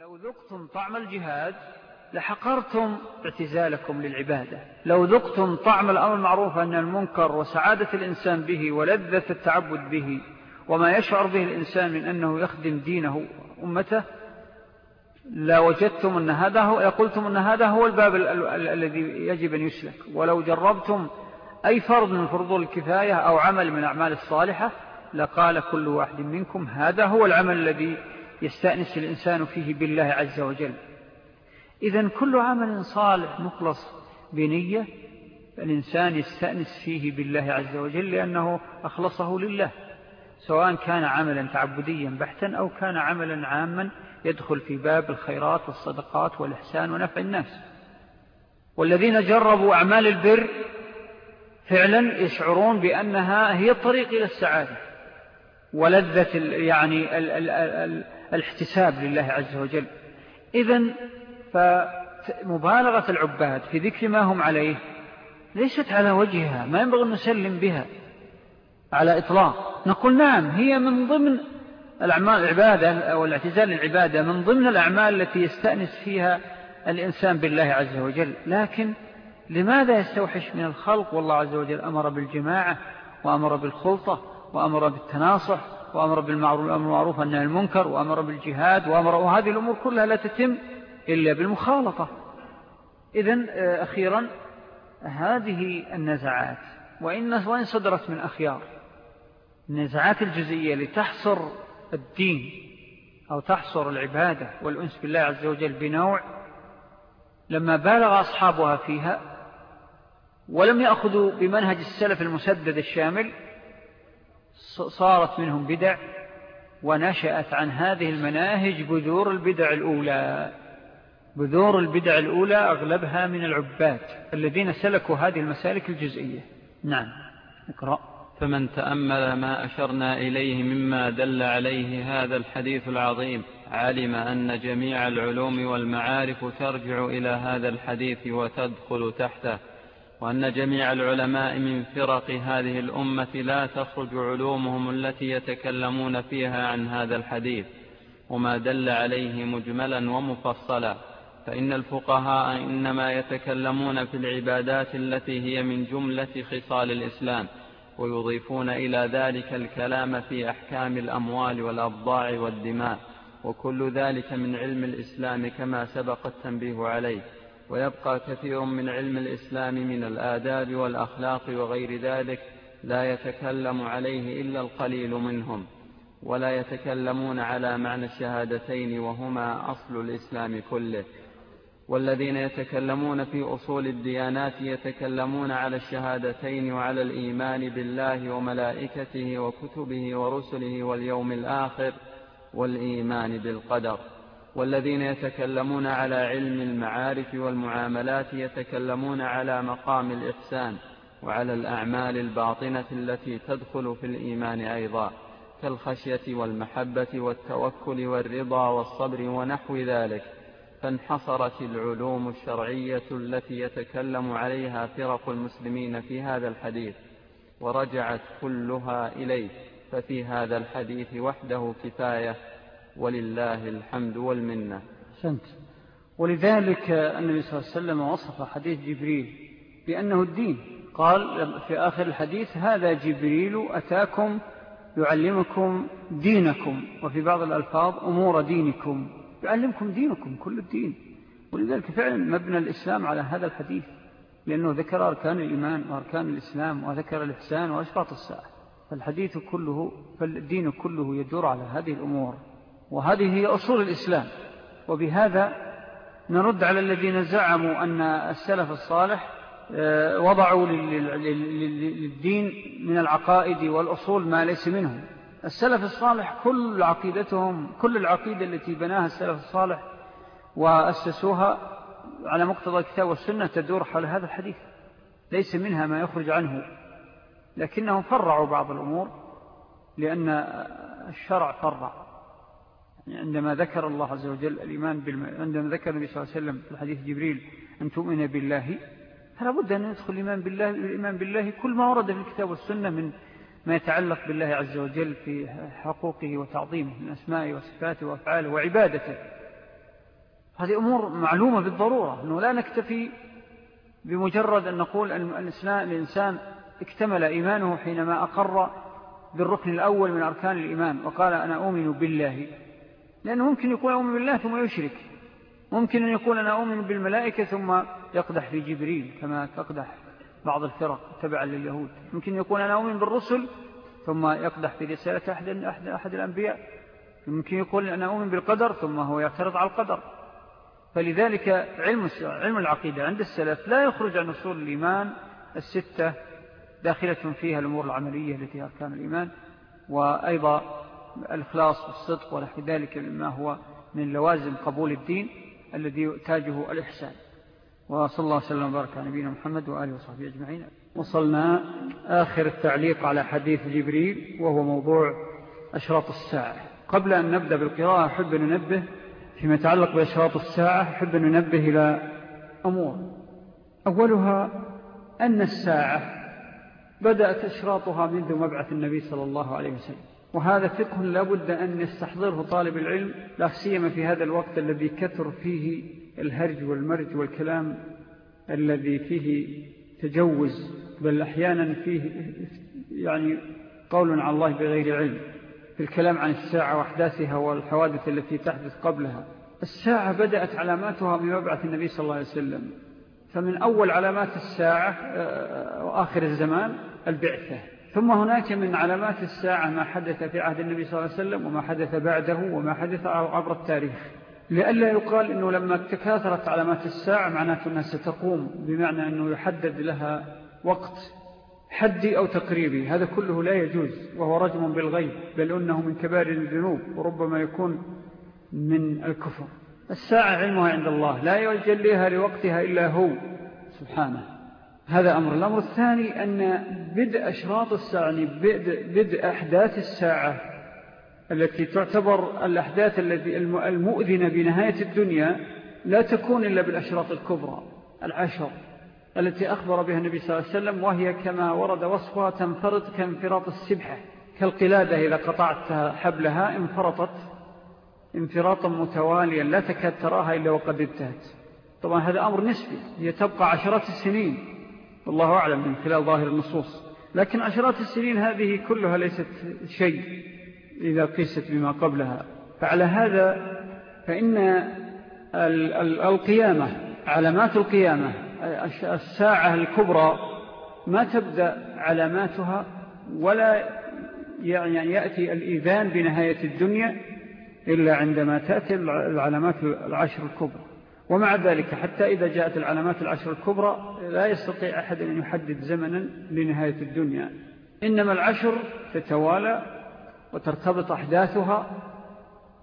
لو ذقتم طعم الجهاد لحقرتم اعتزالكم للعبادة. لو ذقتم طعم الأمر المعروف أن المنكر وسعادة الإنسان به ولذة التعبد به وما يشعر به الإنسان من أنه يخدم دينه أمته لا وجدتم أن هذا هو يقولتم أن هذا هو الباب الذي يجب أن يسلك. ولو جربتم أي فرض من فرض الكفاية أو عمل من أعمال الصالحة لقال كل واحد منكم هذا هو العمل الذي يستأنس الإنسان فيه بالله عز وجل. إذا كل عمل صالح مخلص بنية الإنسان يستأنس فيه بالله عز وجل لأنه أخلصه لله سواء كان عملا تعبديا بحتا أو كان عملا عاما يدخل في باب الخيرات والصدقات والإحسان ونفع الناس. والذين جربوا أعمال البر فعلا يشعرون بأنها هي الطريق إلى السعادة ولذة يعني الاحتساب لله عز وجل. إذن فمبالغة العباد في ذكر ما هم عليه ليست على وجهها ما ينبغي أن نسلم بها على إطلاق. نقول نعم هي من ضمن الأعمال العبادة أو الاعتزال للعبادة من ضمن الأعمال التي يستأنس فيها الإنسان بالله عز وجل. لكن لماذا يستوحش من الخلق؟ والله عز وجل أمر بالجماعة وأمر بالخلطة وأمر بالتناصح وأمر بالمعروف أنه المنكر وأمر بالجهاد وأمر وهذه الأمور كلها لا تتم إلا بالمخالطة. إذن آه، أخيرا هذه النزعات وإن, وإن صدرت من أخيار النزعات الجزئية لتحصر الدين أو تحصر العبادة والأنس بالله عز وجل بنوع لما بالغ أصحابها فيها ولم يأخذوا بمنهج السلف المسدد الشامل صارت منهم بدع ونشأت عن هذه المناهج بذور البدع الأولى. بذور البدع الأولى أغلبها من العباد الذين سلكوا هذه المسالك الجزئية. نعم. اقرأ. فمن تأمل ما أشرنا إليه مما دل عليه هذا الحديث العظيم علم أن جميع العلوم والمعارف ترجع إلى هذا الحديث وتدخل تحته. وأن جميع العلماء من فرق هذه الأمة لا تخرج علومهم التي يتكلمون فيها عن هذا الحديث وما دل عليه مجملا ومفصلا. فإن الفقهاء إنما يتكلمون في العبادات التي هي من جملة خصال الإسلام ويضيفون إلى ذلك الكلام في أحكام الأموال والأبضاع والدماء وكل ذلك من علم الإسلام كما سبق التنبيه عليه. ويبقى كثير من علم الإسلام من الآداب والأخلاق وغير ذلك لا يتكلم عليه إلا القليل منهم ولا يتكلمون على معنى الشهادتين وهما أصل الإسلام كله. والذين يتكلمون في أصول الديانات يتكلمون على الشهادتين وعلى الإيمان بالله وملائكته وكتبه ورسله واليوم الآخر والإيمان بالقدر. والذين يتكلمون على علم المعارف والمعاملات يتكلمون على مقام الإحسان وعلى الأعمال الباطنة التي تدخل في الإيمان أيضا كالخشية والمحبة والتوكل والرضا والصبر ونحو ذلك. فانحصرت العلوم الشرعية التي يتكلم عليها فرق المسلمين في هذا الحديث ورجعت كلها إليه. ففي هذا الحديث وحده كفاية ولله الحمد والمنة. سنت ولذلك النبي صلى الله عليه وسلم وصف حديث جبريل بأنه الدين. قال في آخر الحديث هذا جبريل أتاكم يعلمكم دينكم وفي بعض الألفاظ أمور دينكم يعلمكم دينكم كل الدين. ولذلك فعلا مبنى الإسلام على هذا الحديث لأنه ذكر أركان الإيمان وأركان الإسلام وذكر الإحسان وأشراط الساعة. فالحديث كله فالدين كله يدور على هذه الأمور. وهذه هي أصول الإسلام. وبهذا نرد على الذين زعموا أن السلف الصالح آه، وضعوا للدين من العقائد والأصول ما ليس منه السلف الصالح كل عقيدتهم كل العقيدة التي بناها السلف الصالح وأسسوها على مقتضى الكتاب والسنة تدور حول هذا الحديث. ليس منها ما يخرج عنه. لكنهم فرعوا بعض الأمور لأن الشرع فرع. عندما ذكر الله عز وجل الإيمان بالم... عندما ذكر النبي صلى الله عليه وسلم في حديث جبريل أن تؤمن بالله فلا بد أن يدخل الإيمان بالله, الإيمان بالله كل ما ورد في الكتاب والسنة من ما يتعلق بالله عز وجل في حقوقه وتعظيمه من أسمائه وصفاته وأفعاله وعبادته. هذه أمور معلومة بالضرورة أنه لا نكتفي بمجرد أن نقول أن الإنسان اكتمل إيمانه حينما أقر بالركن الأول من أركان الإيمان وقال أنا أؤمن بالله. لأنه ممكن يقول أؤمن بالله ثم يشرك. ممكن أن يقول أنا أؤمن بالملائكة ثم يقدح في جبريل كما تقدح بعض الفرق تبعا لليهود. ممكن يقول أنا أؤمن بالرسل ثم يقدح في رسالة أحد, أحد, أحد الأنبياء. ممكن يقول أنا أؤمن بالقدر ثم هو يعترض على القدر. فلذلك علم, علم العقيدة عند السلف لا يخرج عن أصول الإيمان الستة داخلة فيها الأمور العملية التي أركان الإيمان وأيضا الإخلاص والصدق ونحو ذلك مما هو من لوازم قبول الدين الذي يؤتاجه الإحسان. وصلى الله وسلم وبارك على نبينا محمد وآله وصحبه أجمعين. وصلنا آخر التعليق على حديث جبريل وهو موضوع أشراط الساعة. قبل أن نبدأ بالقراءة أحب أن ننبه فيما يتعلق بأشراط الساعة أحب أن ننبه إلى أمور. أولها أن الساعة بدأت أشراطها منذ مبعث النبي صلى الله عليه وسلم. وهذا فقه لابد أن يستحضره طالب العلم لا سيما في هذا الوقت الذي كثر فيه الهرج والمرج والكلام الذي فيه تجوز بل أحيانا فيه يعني قول عن الله بغير علم في الكلام عن الساعة وأحداثها والحوادث التي تحدث قبلها. الساعة بدأت علاماتها بمبعث النبي صلى الله عليه وسلم. فمن أول علامات الساعة آه، وآخر الزمان البعثة. ثم هناك من علامات الساعة ما حدث في عهد النبي صلى الله عليه وسلم وما حدث بعده وما حدث عبر التاريخ. لألا يقال أنه لما تكاثرت علامات الساعة معناته أنها ستقوم بمعنى أنه يحدد لها وقت حدي أو تقريبي. هذا كله لا يجوز وهو رجم بالغيب بل أنه من كبار الذنوب وربما يكون من الكفر. الساعة علمها عند الله لا يجليها لوقتها إلا هو سبحانه. هذا أمر. الأمر الثاني أن بدء أشراط الساعة يعني بدء, بدء أحداث الساعة التي تعتبر الأحداث التي المؤذنة بنهاية الدنيا لا تكون إلا بالأشراط الكبرى العشر التي أخبر بها النبي صلى الله عليه وسلم وهي كما ورد وصفها تنفرط كانفراط السبحة كالقلادة إذا قطعت حبلها انفرطت انفراطا متواليا لا تكاد تراها إلا وقد انتهت. طبعا هذا أمر نسبي هي تبقى عشرات السنين. والله أعلم من خلال ظاهر النصوص. لكن عشرات السنين هذه كلها ليست شيء إذا قيست بما قبلها. فعلى هذا فإن القيامة علامات القيامة الساعة الكبرى ما تبدأ علاماتها ولا يعني يأتي الإذان بنهاية الدنيا إلا عندما تأتي العلامات العشر الكبرى. ومع ذلك حتى إذا جاءت العلامات العشر الكبرى لا يستطيع أحد أن يحدد زمنا لنهاية الدنيا. إنما العشر تتوالى وترتبط أحداثها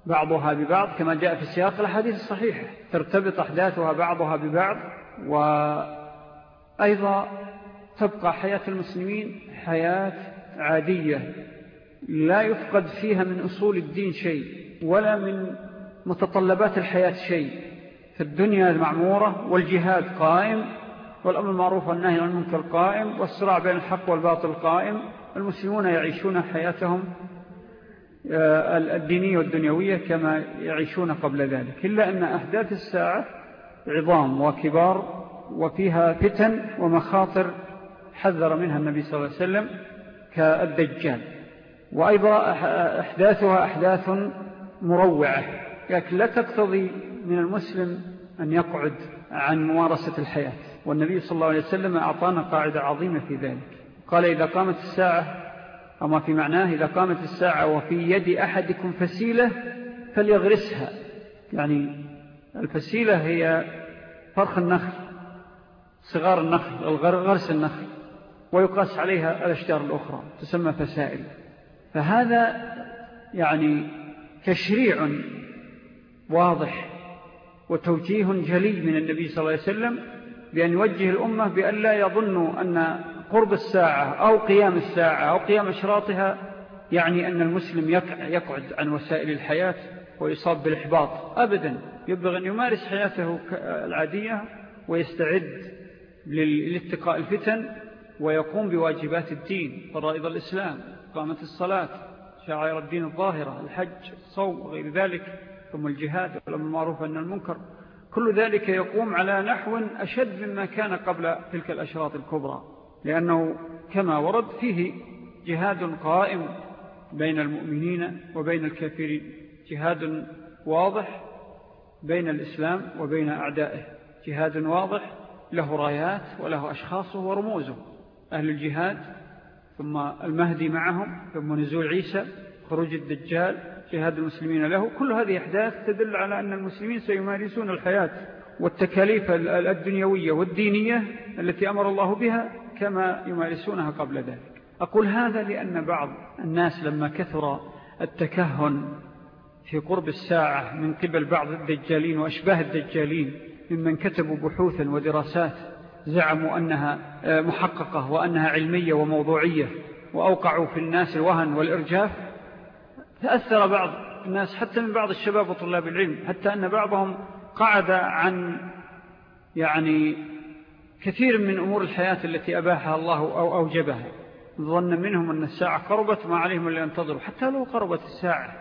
بعضها ببعض كما جاء في سياق الحديث الصحيح ترتبط أحداثها بعضها ببعض وأيضا تبقى حياة المسلمين حياة عادية. لا يفقد فيها من أصول الدين شيء ولا من متطلبات الحياة شيء. في الدنيا المعمورة والجهاد قائم والأمر المعروف والنهي عن المنكر قائم والصراع بين الحق والباطل قائم المسلمون يعيشون حياتهم آه، الدينية والدنيوية كما يعيشون قبل ذلك. إلا أن أحداث الساعة عظام وكبار وفيها فتن ومخاطر حذر منها النبي صلى الله عليه وسلم كالدجال. وأيضا أحداثها أحداث مروعة لكن لا تقتضي من المسلم أن يقعد عن ممارسة الحياة. والنبي صلى الله عليه وسلم أعطانا قاعدة عظيمة في ذلك. قال إذا قامت الساعة أما في معناه إذا قامت الساعة وفي يد أحدكم فسيلة فليغرسها. يعني الفسيلة هي فرخ النخل صغار النخل غرس النخل ويقاس عليها الأشجار الأخرى تسمى فسائل. فهذا يعني تشريع واضح وتوجيه جلي من النبي صلى الله عليه وسلم بأن يوجه الأمة بأن لا يظنوا أن قرب الساعة أو قيام الساعة أو قيام أشراطها يعني أن المسلم يقعد عن وسائل الحياة ويصاب بالإحباط. أبدا. يبغى أن يمارس حياته العادية ويستعد للاتقاء الفتن ويقوم بواجبات الدين. فرائض الإسلام قامة الصلاة شعائر الدين الظاهرة الحج الصوم وغير ذلك. ثم الجهاد والأمر المعروف أن المنكر. كل ذلك يقوم على نحو أشد مما كان قبل تلك الأشراط الكبرى لأنه كما ورد فيه جهاد قائم بين المؤمنين وبين الكافرين جهاد واضح بين الإسلام وبين أعدائه جهاد واضح له رايات وله أشخاصه ورموزه أهل الجهاد ثم المهدي معهم ثم نزول عيسى خروج الدجال جهاد المسلمين له. كل هذه أحداث تدل على أن المسلمين سيمارسون الحياة والتكاليف الدنيوية والدينية التي أمر الله بها كما يمارسونها قبل ذلك. أقول هذا لأن بعض الناس لما كثر التكهن في قرب الساعة من قبل بعض الدجالين وأشباه الدجالين ممن كتبوا بحوثا ودراسات زعموا أنها محققة وأنها علمية وموضوعية وأوقعوا في الناس الوهن والإرجاف تأثر بعض الناس حتى من بعض الشباب وطلاب العلم حتى أن بعضهم قعد عن يعني كثير من أمور الحياة التي أباحها الله أو أوجبها. ظن منهم أن الساعة قربت ما عليهم اللي ينتظروا حتى لو قربت الساعة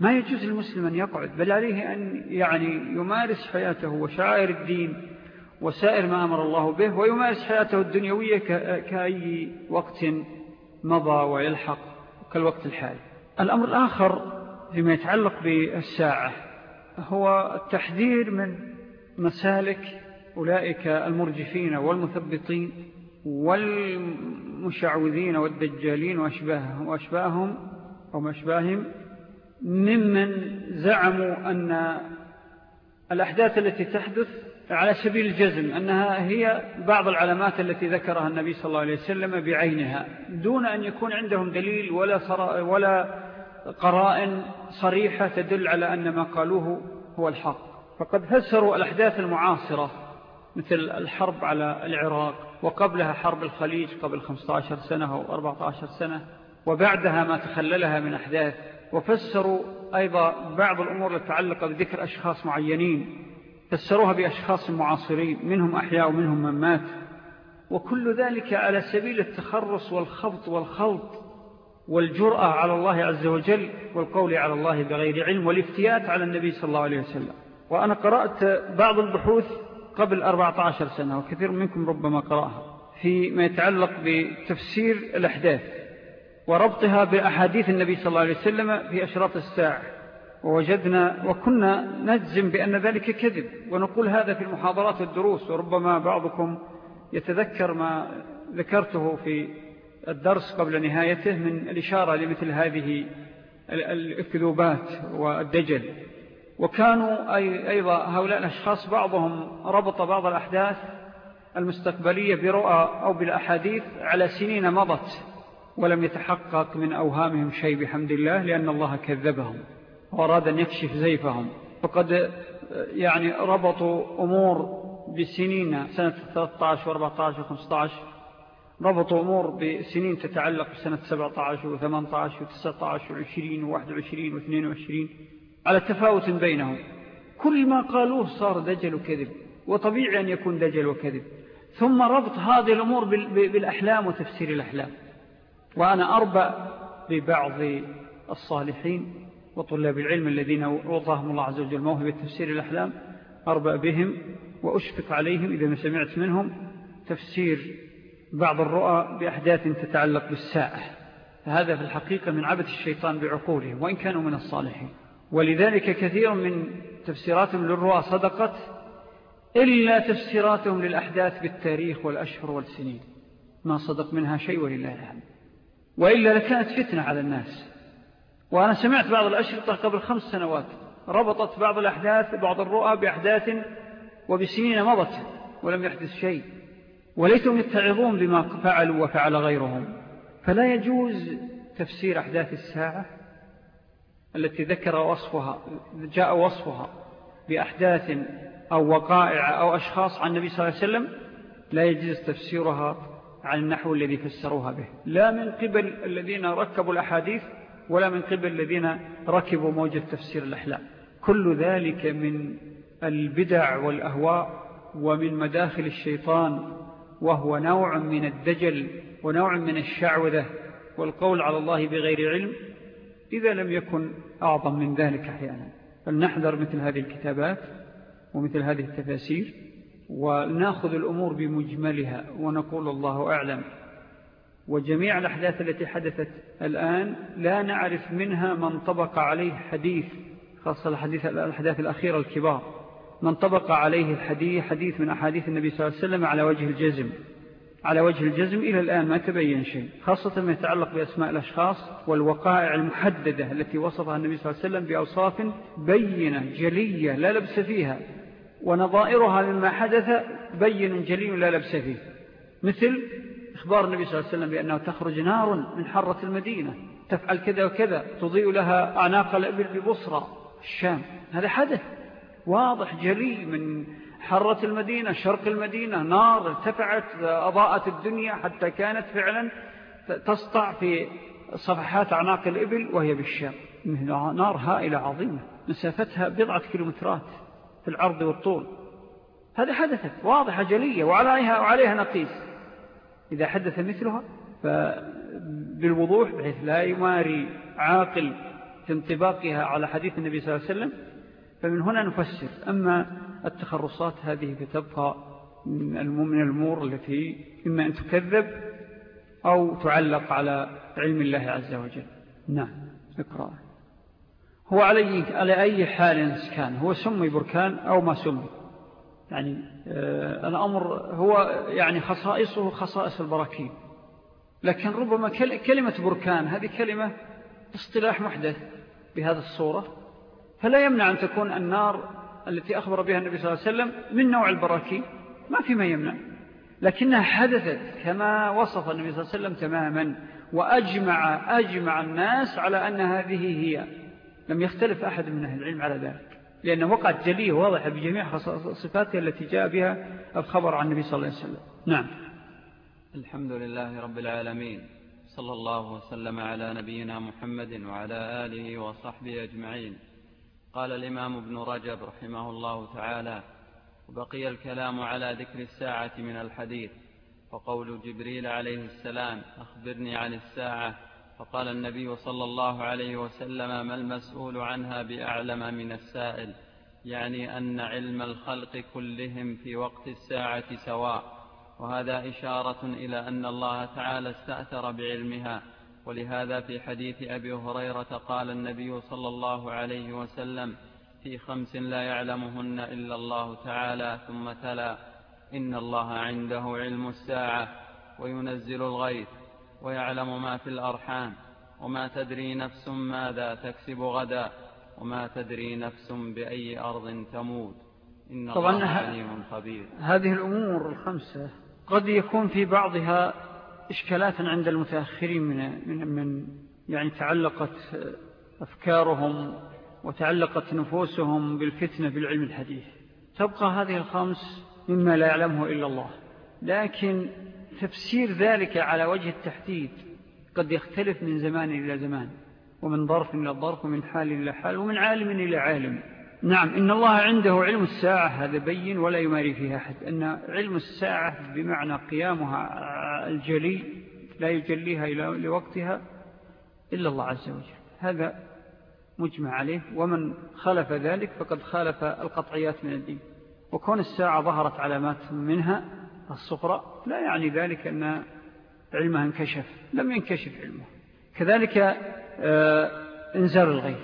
ما يجوز للمسلم أن يقعد بل عليه أن يعني يمارس حياته وشعائر الدين وسائر ما أمر الله به ويمارس حياته الدنيوية كأي وقت مضى ويلحق كالوقت الحالي. الأمر الآخر فيما يتعلق بالساعة هو التحذير من مسالك أولئك المرجفين والمثبطين والمشعوذين والدجالين وأشباههم, وأشباههم أو مشباههم ممن زعموا أن الأحداث التي تحدث على سبيل الجزم أنها هي بعض العلامات التي ذكرها النبي صلى الله عليه وسلم بعينها دون أن يكون عندهم دليل ولا, ولا قرائن صريحة تدل على أن ما قالوه هو الحق. فقد فسروا الأحداث المعاصرة مثل الحرب على العراق وقبلها حرب الخليج قبل 15 سنة أو 14 سنة وبعدها ما تخللها من أحداث. وفسروا أيضا بعض الأمور التي تعلق بذكر أشخاص معينين فسروها بأشخاص معاصرين منهم أحياء ومنهم من مات. وكل ذلك على سبيل التخرص والخبط والخلط. والجرأة على الله عز وجل والقول على الله بغير علم والافتيات على النبي صلى الله عليه وسلم. وأنا قرأت بعض البحوث قبل 14 سنة وكثير منكم ربما قرأها فيما يتعلق بتفسير الأحداث وربطها بأحاديث النبي صلى الله عليه وسلم في أشراط الساعة. ووجدنا وكنا نجزم بأن ذلك كذب ونقول هذا في المحاضرات والدروس وربما بعضكم يتذكر ما ذكرته في الدرس قبل نهايته من الإشارة لمثل هذه الكذوبات والدجل. وكانوا أي أيضا هؤلاء الأشخاص بعضهم ربط بعض الأحداث المستقبلية برؤى أو بالأحاديث على سنين مضت ولم يتحقق من أوهامهم شيء بحمد الله لأن الله كذبهم وأراد أن يكشف زيفهم. فقد يعني ربطوا أمور بسنين سنة 13 و14 و15 ربطوا أمور بسنين تتعلق بسنة 17 و18 و19 و20 و21 و22 على تفاوت بينهم. كل ما قالوه صار دجل وكذب وطبيعي أن يكون دجل وكذب. ثم ربط هذه الأمور بالأحلام وتفسير الأحلام. وأنا أربع ببعض الصالحين وطلاب العلم الذين وضعهم الله عز وجل موهبة تفسير الأحلام أربع بهم وأشفق عليهم إذا ما سمعت منهم تفسير بعض الرؤى بأحداث تتعلق بالساعة هذا في الحقيقة من عبث الشيطان بعقولهم وإن كانوا من الصالحين. ولذلك كثير من تفسيراتهم للرؤى صدقت إلا تفسيراتهم للأحداث بالتاريخ والأشهر والسنين. ما صدق منها شيء ولله الحمد. وإلا لكانت فتنة على الناس. وأنا سمعت بعض الأشرطة قبل خمس سنوات ربطت بعض الأحداث بعض الرؤى بأحداث وبسنين مضت ولم يحدث شيء. وليتهم يتعظون بما فعلوا وفعل غيرهم. فلا يجوز تفسير أحداث الساعة التي ذكر وصفها جاء وصفها بأحداث أو وقائع أو أشخاص عن النبي صلى الله عليه وسلم لا يجوز تفسيرها عن النحو الذي فسروها به. لا من قبل الذين ركبوا الأحاديث ولا من قبل الذين ركبوا موجة تفسير الأحلام. كل ذلك من البدع والأهواء ومن مداخل الشيطان وهو نوع من الدجل ونوع من الشعوذة والقول على الله بغير علم إذا لم يكن أعظم من ذلك أحيانا. فلنحذر مثل هذه الكتابات ومثل هذه التفاسير ونأخذ الأمور بمجملها ونقول الله أعلم. وجميع الأحداث التي حدثت الآن لا نعرف منها من طبق عليه حديث خاصة الحديث الأحداث الأخيرة الكبار. من طبق عليه الحديث حديث من أحاديث النبي صلى الله عليه وسلم على وجه الجزم. على وجه الجزم إلى الآن ما تبين شيء خاصة ما يتعلق بأسماء الأشخاص والوقائع المحددة التي وصفها النبي صلى الله عليه وسلم بأوصاف بينة جلية لا لبس فيها. ونظائرها مما حدث بين جلي لا لبس فيه. مثل إخبار النبي صلى الله عليه وسلم بأنه تخرج نار من حرة المدينة تفعل كذا وكذا تضيء لها أعناق الأبل ببصرة. الشام. هذا حدث. واضح جلي من حرة المدينة شرق المدينة نار ارتفعت أضاءت الدنيا حتى كانت فعلا تسطع في صفحات أعناق الإبل وهي بالشام. نار هائلة عظيمة مسافتها بضعة كيلومترات في العرض والطول. هذا حدثت واضحة جلية وعليها, وعليها نقيس. إذا حدث مثلها فبالوضوح بحيث لا يماري عاقل في انطباقها على حديث النبي صلى الله عليه وسلم فمن هنا نفسر. أما التخرصات هذه فتبقى من الأمور التي إما أن تكذب أو تعلق على علم الله عز وجل. نعم اقرأ. هو علي على أي حال كان؟ هو سمي بركان أو ما سمي؟ يعني آه الأمر هو يعني خصائصه خصائص البراكين. لكن ربما كلمة بركان هذه كلمة اصطلاح محدث بهذه الصورة. فلا يمنع أن تكون النار التي أخبر بها النبي صلى الله عليه وسلم من نوع البراكين. ما في ما يمنع. لكنها حدثت كما وصف النبي صلى الله عليه وسلم تماما وأجمع أجمع الناس على أن هذه هي. لم يختلف أحد من أهل العلم على ذلك لأن وقعت جليه واضحة بجميع صفاتها التي جاء بها الخبر عن النبي صلى الله عليه وسلم. نعم. الحمد لله رب العالمين صلى الله وسلم على نبينا محمد وعلى آله وصحبه أجمعين. قال الإمام ابن رجب رحمه الله تعالى وبقي الكلام على ذكر الساعة من الحديث وقول جبريل عليه السلام أخبرني عن الساعة فقال النبي صلى الله عليه وسلم ما المسؤول عنها بأعلم من السائل يعني أن علم الخلق كلهم في وقت الساعة سواء وهذا إشارة إلى أن الله تعالى استأثر بعلمها ولهذا في حديث أبي هريرة قال النبي صلى الله عليه وسلم في خمس لا يعلمهن إلا الله تعالى ثم تلا. إن الله عنده علم الساعة وينزل الغيث ويعلم ما في الأرحام وما تدري نفس ماذا تكسب غدا وما تدري نفس بأي أرض تموت. إن الله عليم خبير. هذه الأمور الخمسة قد يكون في بعضها إشكالات عند المتأخرين من, من, من يعني تعلقت أفكارهم وتعلقت نفوسهم بالفتنة بالعلم الحديث. تبقى هذه الخمس مما لا يعلمه إلا الله. لكن تفسير ذلك على وجه التحديد قد يختلف من زمان إلى زمان ومن ظرف إلى ظرف ومن حال إلى حال ومن عالم إلى عالم. نعم إن الله عنده علم الساعة هذا بين ولا يماري فيها أحد. أن علم الساعة بمعنى قيامها الجلي لا يجليها لوقتها إلا الله عز وجل. هذا مجمع عليه. ومن خالف ذلك فقد خالف القطعيات من الدين. وكون الساعة ظهرت علامات منها الصفراء لا يعني ذلك أن علمها انكشف. لم ينكشف علمه. كذلك آه، انزال الغيث.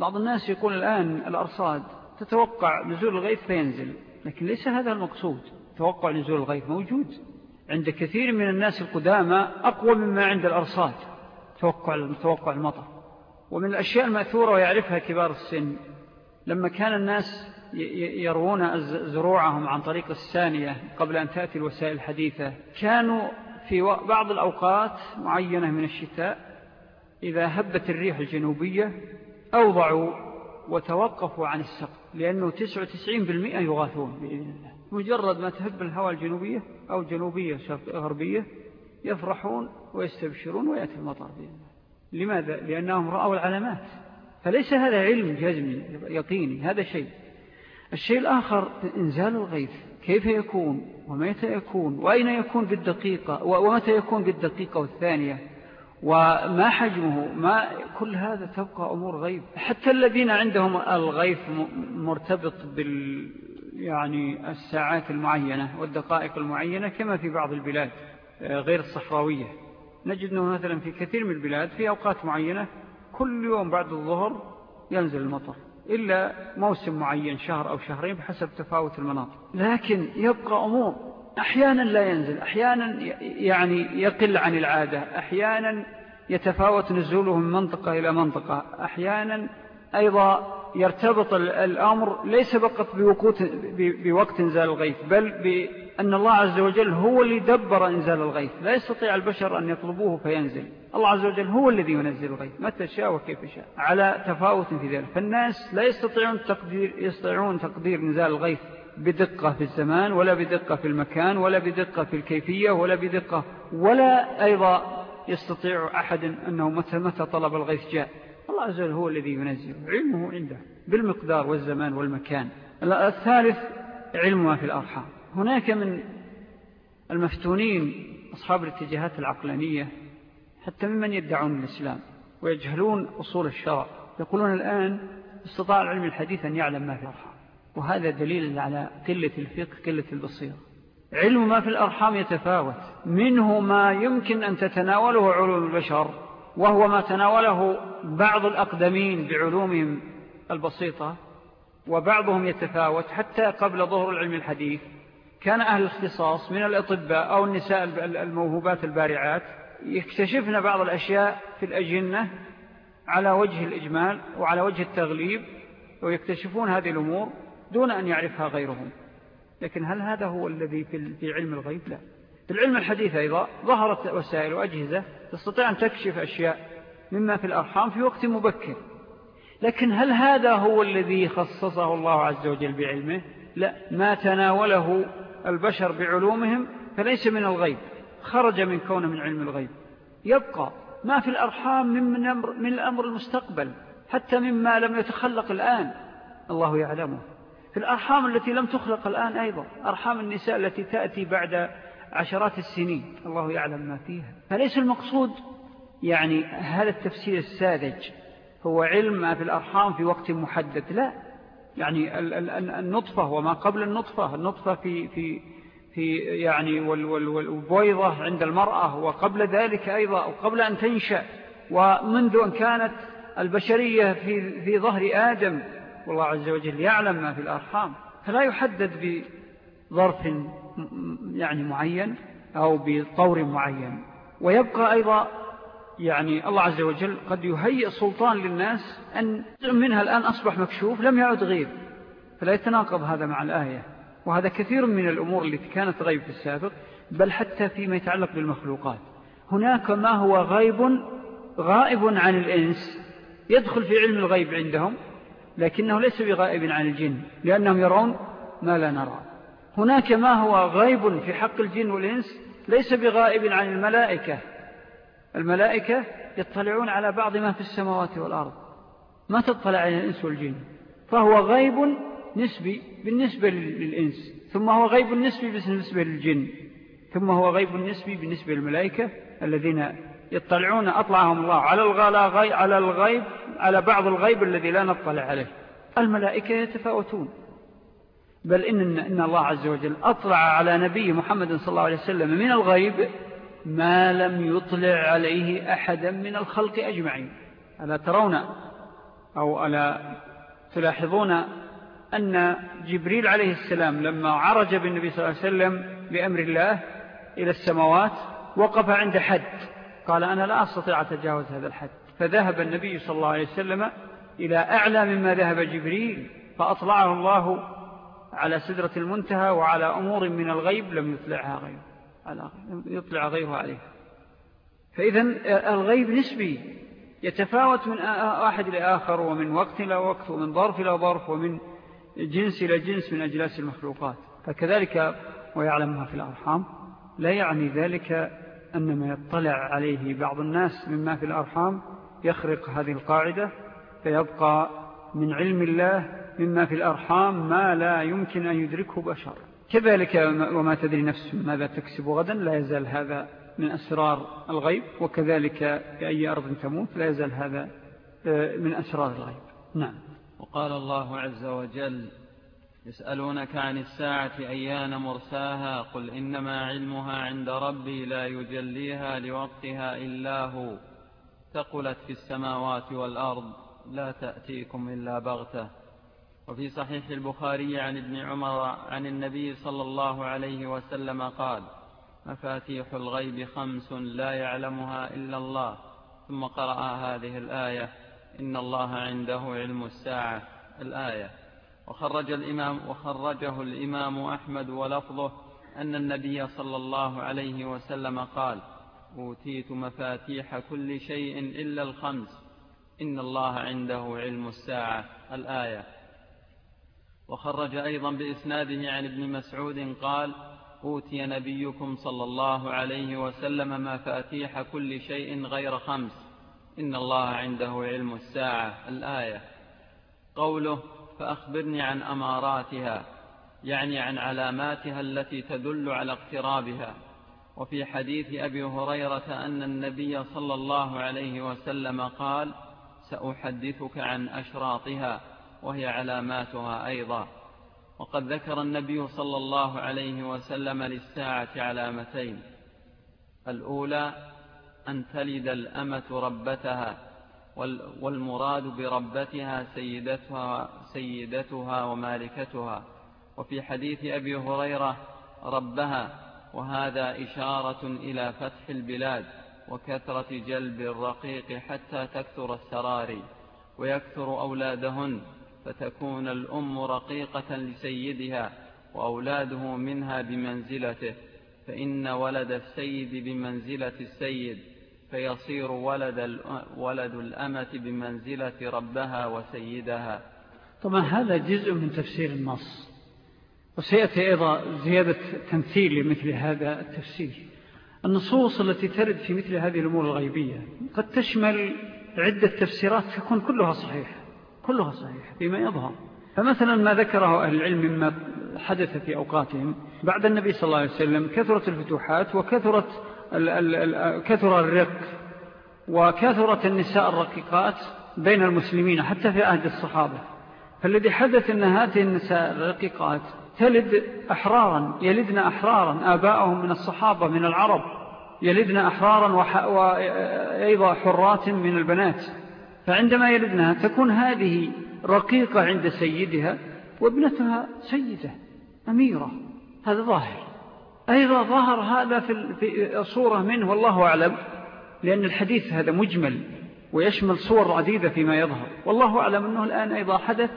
بعض الناس يقول الآن الأرصاد تتوقع نزول الغيث فينزل لكن ليس هذا المقصود. توقع نزول الغيث موجود. عند كثير من الناس القدامى أقوى مما عند الأرصاد توقع, توقع المطر. ومن الأشياء المأثورة ويعرفها كبار السن لما كان الناس يروون زروعهم عن طريق الثانية قبل أن تأتي الوسائل الحديثة كانوا في بعض الأوقات معينة من الشتاء إذا هبت الريح الجنوبية أوضعوا وتوقفوا عن السقف لأنه 99% يغاثون بإذن الله. مجرد ما تهب الهواء الجنوبية أو جنوبية غربية يفرحون ويستبشرون ويأتي المطر الله. لماذا؟ لأنهم رأوا العلامات. فليس هذا علم جزمي يقيني هذا شيء. الشيء الآخر إنزال الغيث. كيف يكون؟ ومتى يكون؟ وأين يكون بالدقيقة ومتى يكون بالدقيقة والثانية؟ وما حجمه؟ ما كل هذا تبقى أمور غيب. حتى الذين عندهم الغيث مرتبط بال يعني الساعات المعينة والدقائق المعينة كما في بعض البلاد آه، غير الصحراوية. نجد أنه مثلا في كثير من البلاد في أوقات معينة كل يوم بعد الظهر ينزل المطر إلا موسم معين شهر أو شهرين بحسب تفاوت المناطق. لكن يبقى أمور أحيانا لا ينزل أحيانا يعني يقل عن العادة أحيانا يتفاوت نزوله من منطقة إلى منطقة أحيانا أيضا يرتبط الأمر ليس فقط بوقت إنزال الغيث بل بأن الله عز وجل هو اللي دبر إنزال الغيث. لا يستطيع البشر أن يطلبوه فينزل. الله عز وجل هو الذي ينزل الغيث متى شاء وكيف شاء على تفاوت في ذلك. فالناس لا يستطيعون تقدير, يستطيعون تقدير إنزال الغيث بدقة في الزمان ولا بدقة في المكان ولا بدقة في الكيفية ولا بدقة ولا أيضا يستطيع أحد أنه متى متى طلب الغيث جاء. الله عز وجل هو الذي ينزل. علمه عنده بالمقدار والزمان والمكان. الثالث علم ما في الأرحام. هناك من المفتونين أصحاب الاتجاهات العقلانية حتى ممن يدعون الإسلام ويجهلون أصول الشرع. يقولون الآن استطاع العلم الحديث أن يعلم ما في الأرحام. وهذا دليل على قلة الفقه قلة البصيرة. علم ما في الأرحام يتفاوت. منه ما يمكن أن تتناوله علوم البشر. وهو ما تناوله بعض الأقدمين بعلومهم البسيطة وبعضهم يتفاوت حتى قبل ظهر العلم الحديث. كان أهل الاختصاص من الأطباء أو النساء الموهوبات البارعات يكتشفن بعض الأشياء في الأجنة على وجه الإجمال وعلى وجه التغليب ويكتشفون هذه الأمور دون أن يعرفها غيرهم. لكن هل هذا هو الذي في علم الغيب؟ لا. في العلم الحديث أيضا ظهرت وسائل وأجهزة تستطيع أن تكشف أشياء مما في الأرحام في وقت مبكر. لكن هل هذا هو الذي خصصه الله عز وجل بعلمه؟ لا ما تناوله البشر بعلومهم فليس من الغيب خرج من كونه من علم الغيب. يبقى ما في الأرحام من, من الأمر المستقبل حتى مما لم يتخلق الآن الله يعلمه. في الأرحام التي لم تخلق الآن أيضا أرحام النساء التي تأتي بعد عشرات السنين الله يعلم ما فيها. فليس المقصود يعني هذا التفسير الساذج هو علم ما في الأرحام في وقت محدد لا. يعني النطفة وما قبل النطفة النطفة في, في, في يعني والبويضة عند المرأة وقبل ذلك أيضا وقبل أن تنشأ. ومنذ أن كانت البشرية في, في ظهر آدم والله عز وجل يعلم ما في الأرحام. فلا يحدد بظرف يعني معين أو بطور معين. ويبقى أيضا يعني الله عز وجل قد يهيئ سلطان للناس أن منها الآن أصبح مكشوف لم يعد غيب فلا يتناقض هذا مع الآية. وهذا كثير من الأمور التي كانت غيب في السابق بل حتى فيما يتعلق بالمخلوقات. هناك ما هو غيب غائب عن الإنس. يدخل في علم الغيب عندهم لكنه ليس بغائب عن الجن لأنهم يرون ما لا نرى. هناك ما هو غيب في حق الجن والإنس ليس بغائب عن الملائكة. الملائكة يطلعون على بعض ما في السماوات والأرض. ما تطلع على الإنس والجن؟ فهو غيب نسبي بالنسبة للإنس ثم هو غيب نسبي بالنسبة للجن ثم هو غيب نسبي بالنسبة للملائكة الذين يطلعون أطلعهم الله على على الغيب على بعض الغيب الذي لا نطلع عليه. الملائكة يتفاوتون. بل إن, إن الله عز وجل أطلع على نبي محمد صلى الله عليه وسلم من الغيب ما لم يطلع عليه أحدا من الخلق أجمعين. ألا ترون أو ألا تلاحظون أن جبريل عليه السلام لما عرج بالنبي صلى الله عليه وسلم بأمر الله إلى السماوات وقف عند حد. قال أنا لا أستطيع أتجاوز هذا الحد. فذهب النبي صلى الله عليه وسلم إلى أعلى مما ذهب جبريل فأطلعه الله على سدرة المنتهى وعلى أمور من الغيب لم يطلعها غيره. على يطلع غيره عليه. فإذا الغيب نسبي. يتفاوت من واحد إلى آخر ومن وقت إلى وقت ومن ظرف إلى ظرف ومن جنس إلى جنس من أجلاس المخلوقات. فكذلك ويعلمها في الأرحام. لا يعني ذلك أن ما يطلع عليه بعض الناس مما في الأرحام يخرق هذه القاعدة فيبقى من علم الله مما في الأرحام ما لا يمكن أن يدركه بشر. كذلك وما تدري نفس ماذا تكسب غدا لا يزال هذا من أسرار الغيب وكذلك في أي أرض تموت لا يزال هذا آه، من أسرار الغيب. نعم. وقال الله عز وجل يسألونك عن الساعة أيان مرساها؟ قل إنما علمها عند ربي لا يجليها لوقتها إلا هو. ثقلت في السماوات والأرض لا تأتيكم إلا بغتة. وفي صحيح البخاري عن ابن عمر عن النبي صلى الله عليه وسلم قال مفاتيح الغيب خمس لا يعلمها إلا الله. ثم قرأ هذه الآية إن الله عنده علم الساعة. الآية وخرج الإمام وخرجه الإمام أحمد ولفظه أن النبي صلى الله عليه وسلم قال أوتيت مفاتيح كل شيء إلا الخمس. إن الله عنده علم الساعة. الآية وخرج أيضا بإسناده عن ابن مسعود قال أوتي نبيكم صلى الله عليه وسلم مفاتيح كل شيء غير خمس إن الله عنده علم الساعة الآية. قوله فأخبرني عن أماراتها يعني عن علاماتها التي تدل على اقترابها وفي حديث أبي هريرة أن النبي صلى الله عليه وسلم قال سأحدثك عن أشراطها وهي علاماتها أيضا. وقد ذكر النبي صلى الله عليه وسلم للساعة علامتين. الأولى أن تلد الأمة ربتها والمراد بربتها سيدتها, سيدتها ومالكتها. وفي حديث أبي هريرة ربها وهذا إشارة إلى فتح البلاد وكثرة جلب الرقيق حتى تكثر السراري ويكثر أولادهن. فتكون الأم رقيقة لسيدها وأولاده منها بمنزلته فإن ولد السيد بمنزلة السيد فيصير ولد, ولد الأمة بمنزلة ربها وسيدها. طبعا هذا جزء من تفسير النص وسيأتي أيضا زيادة تمثيل لمثل هذا التفسير. النصوص التي ترد في مثل هذه الأمور الغيبية قد تشمل عدة تفسيرات تكون كلها صحيحة. كلها صحيحة فيما يظهر. فمثلا ما ذكره أهل العلم مما حدث في أوقاتهم بعد النبي صلى الله عليه وسلم كثرت الفتوحات وكثرت كثر الرق وكثرت النساء الرقيقات بين المسلمين حتى في أهد الصحابة. فالذي حدث أن هذه النساء الرقيقات تلد أحرارا يلدن أحرارا آباءهم من الصحابة من العرب يلدن أحرارا وأيضا حرات من البنات. فعندما يلدنها تكون هذه رقيقة عند سيدها وابنتها سيدة أميرة هذا ظاهر. أيضا ظهر هذا في صورة منه والله أعلم لأن الحديث هذا مجمل ويشمل صور عديدة فيما يظهر. والله أعلم أنه الآن أيضا حدث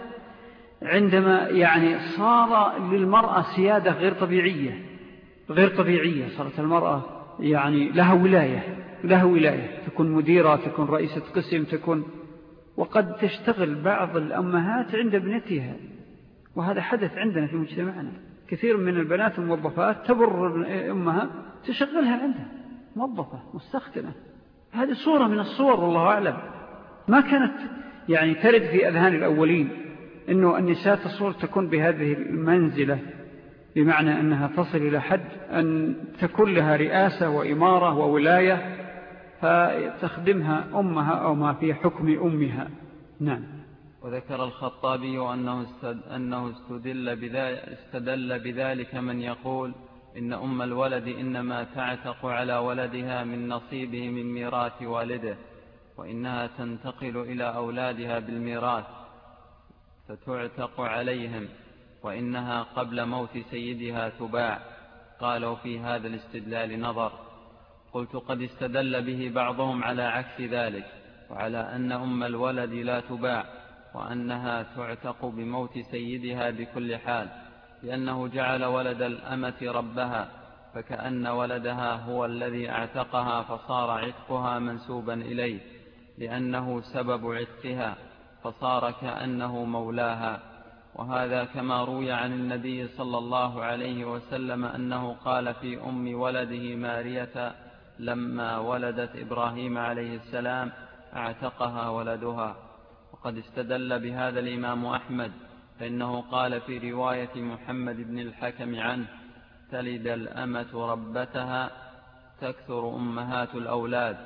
عندما يعني صار للمرأة سيادة غير طبيعية غير طبيعية صارت المرأة يعني لها ولاية لها ولاية. تكون مديرة تكون رئيسة قسم تكون وقد تشتغل بعض الأمهات عند ابنتها وهذا حدث عندنا في مجتمعنا. كثير من البنات الموظفات تبر أمها تشغلها عندها موظفة مستخدمة. هذه صورة من الصور والله أعلم. ما كانت يعني ترد في أذهان الأولين أنه النساء تصور تكون بهذه المنزلة بمعنى أنها تصل إلى حد أن تكون لها رئاسة وإمارة وولاية فتخدمها أمها أو ما في حكم أمها. نعم. وذكر الخطابي أنه, أنه استدل, استدل بذلك من يقول إن أم الولد إنما تعتق على ولدها من نصيبه من ميراث والده وإنها تنتقل إلى أولادها بالميراث فتعتق عليهم وإنها قبل موت سيدها تباع. قالوا في هذا الاستدلال نظر. قلت قد استدل به بعضهم على عكس ذلك وعلى أن أم الولد لا تباع وأنها تعتق بموت سيدها بكل حال لأنه جعل ولد الأمة ربها فكأن ولدها هو الذي اعتقها فصار عتقها منسوبا إليه لأنه سبب عتقها فصار كأنه مولاها. وهذا كما روي عن النبي صلى الله عليه وسلم أنه قال في أم ولده مارية لما ولدت إبراهيم عليه السلام أعتقها ولدها. وقد استدل بهذا الإمام أحمد فإنه قال في رواية محمد بن الحكم عنه تلد الأمة ربتها تكثر أمهات الأولاد.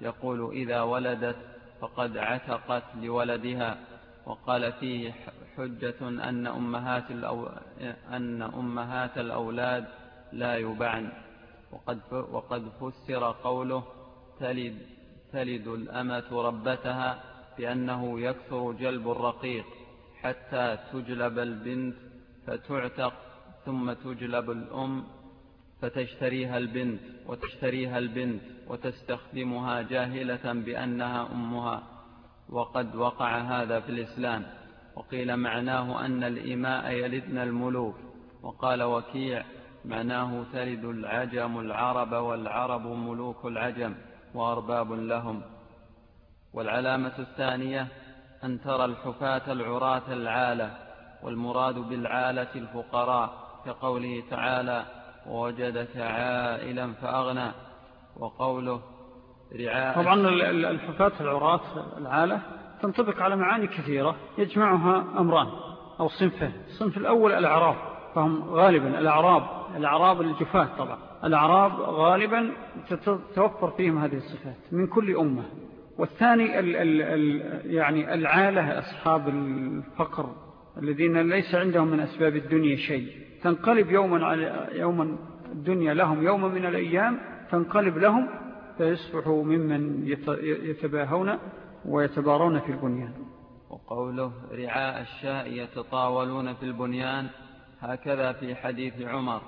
يقول إذا ولدت فقد عتقت لولدها وقال فيه حجة أن أمهات. أن أمهات الأولاد لا يبعن. وقد, وقد فسر قوله تلد, تلد الأمة ربتها بأنه يكثر جلب الرقيق حتى تجلب البنت فتعتق ثم تجلب الأم فتشتريها البنت وتشتريها البنت وتستخدمها جاهلة بأنها أمها وقد وقع هذا في الإسلام وقيل معناه أن الإماء يلدن الملوك وقال وكيع معناه تلد العجم العرب والعرب ملوك العجم وأرباب لهم. والعلامة الثانية أن ترى الحفاة العراة العالة والمراد بالعالة الفقراء كقوله تعالى ووجدك عائلا فأغنى وقوله رعاء. طبعا الحفاة العراة العالة تنطبق على معاني كثيرة يجمعها أمران أو صنفين. الصنف الأول الأعراب فهم غالبا الأعراب الأعراب الجفاة طبعا. الأعراب غالبا تتوفر فيهم هذه الصفات من كل أمة. والثاني ال ال ال يعني العالة أصحاب الفقر الذين ليس عندهم من أسباب الدنيا شيء. تنقلب يوما, على يوما الدنيا لهم يوما من الأيام تنقلب لهم فيصبحوا ممن يتباهون ويتبارون في البنيان. وقوله رعاء الشاء يتطاولون في البنيان هكذا في حديث عمر.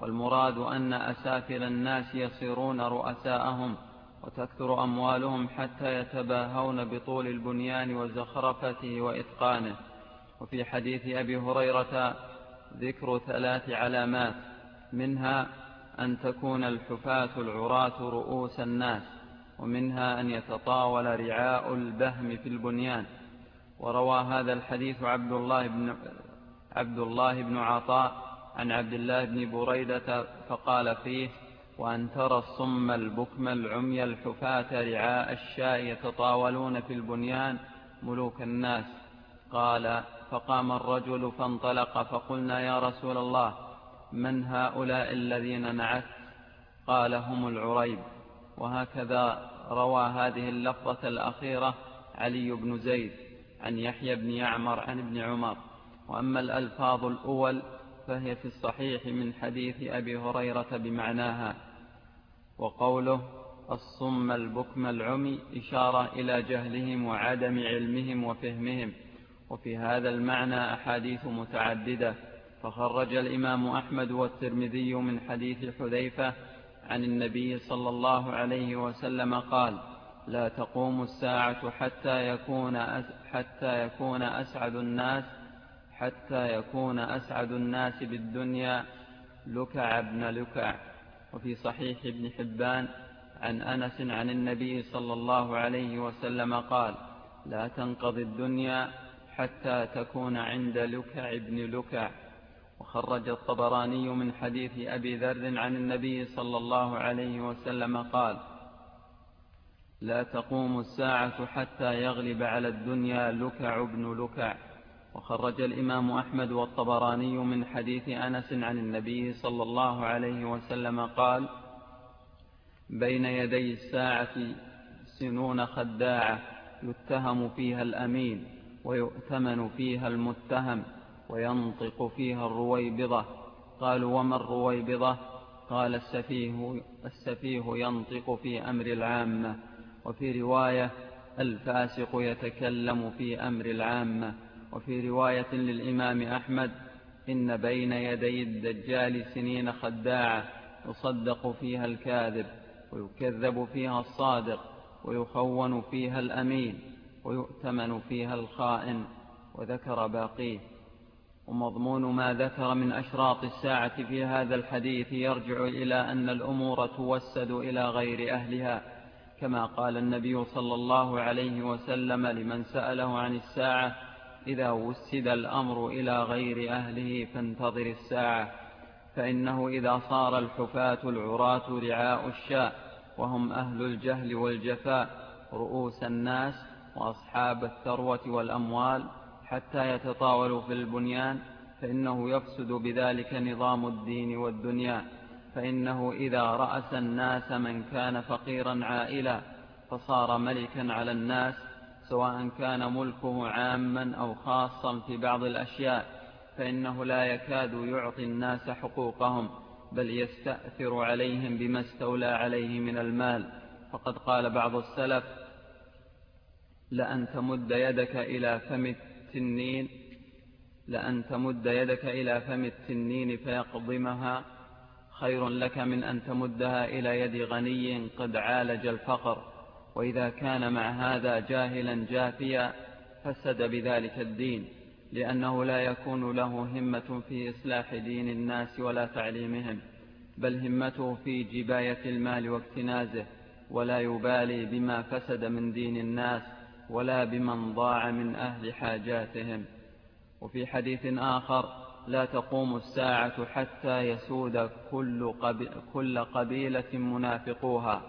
والمراد أن أسافل الناس يصيرون رؤساءهم وتكثر أموالهم حتى يتباهون بطول البنيان وزخرفته وإتقانه. وفي حديث أبي هريرة ذكر ثلاث علامات. منها أن تكون الحفاة العراة رؤوس الناس ومنها أن يتطاول رعاء البهم في البنيان. وروى هذا الحديث عبد الله بن, عبد الله بن عطاء عن عبد الله بن بريدة فقال فيه وأن ترى الصم البكم العمي الحفاة رعاء الشاء يتطاولون في البنيان ملوك الناس قال فقام الرجل فانطلق فقلنا يا رسول الله من هؤلاء الذين نعت؟ قال هم العريب وهكذا روى هذه اللفظة الأخيرة علي بن زيد عن يحيى بن يعمر عن ابن عمر. وأما الألفاظ الأول فهي في الصحيح من حديث أبي هريرة بمعناها وقوله الصم البكم العمي إشارة إلى جهلهم وعدم علمهم وفهمهم وفي هذا المعنى أحاديث متعددة. فخرج الإمام أحمد والترمذي من حديث حذيفة عن النبي صلى الله عليه وسلم قال لا تقوم الساعة حتى يكون حتى يكون أسعد الناس حتى يكون أسعد الناس بالدنيا. لكع ابن لكع. وفي صحيح ابن حبان عن أنس عن النبي صلى الله عليه وسلم قال لا تنقضي الدنيا حتى تكون عند لكع ابن لكع. وخرج الطبراني من حديث أبي ذر عن النبي صلى الله عليه وسلم قال لا تقوم الساعة حتى يغلب على الدنيا لكع ابن لكع. وخرج الإمام أحمد والطبراني من حديث أنس عن النبي صلى الله عليه وسلم قال بين يدي الساعة سنون خداعة يتهم فيها الأمين ويؤتمن فيها المتهم وينطق فيها الرويبضة قالوا وما الرويبضة؟ قال السفيه, السفيه ينطق في أمر العامة وفي رواية الفاسق يتكلم في أمر العامة وفي رواية للإمام أحمد إن بين يدي الدجال سنين خداعة يصدق فيها الكاذب ويكذب فيها الصادق ويخون فيها الأمين ويؤتمن فيها الخائن وذكر باقيه. ومضمون ما ذكر من أشراط الساعة في هذا الحديث يرجع إلى أن الأمور توسد إلى غير أهلها كما قال النبي صلى الله عليه وسلم لمن سأله عن الساعة إذا وسد الأمر إلى غير أهله فانتظر الساعة فإنه إذا صار الحفاة العراة رعاء الشاء وهم أهل الجهل والجفاء رؤوس الناس وأصحاب الثروة والأموال حتى يتطاولوا في البنيان فإنه يفسد بذلك نظام الدين والدنيا فإنه إذا رأس الناس من كان فقيرا عائلا فصار ملكا على الناس سواء كان ملكه عاما أو خاصا في بعض الأشياء فإنه لا يكاد يعطي الناس حقوقهم بل يستأثر عليهم بما استولى عليه من المال. فقد قال بعض السلف لأن تمد يدك إلى فم التنين لأن تمد يدك إلى فم التنين فيقضمها خير لك من أن تمدها إلى يد غني قد عالج الفقر. وإذا كان مع هذا جاهلا جافيا فسد بذلك الدين لأنه لا يكون له همة في إصلاح دين الناس ولا تعليمهم بل همته في جباية المال واكتنازه ولا يبالي بما فسد من دين الناس ولا بمن ضاع من أهل حاجاتهم. وفي حديث آخر لا تقوم الساعة حتى يسود كل, قبيلة منافقوها.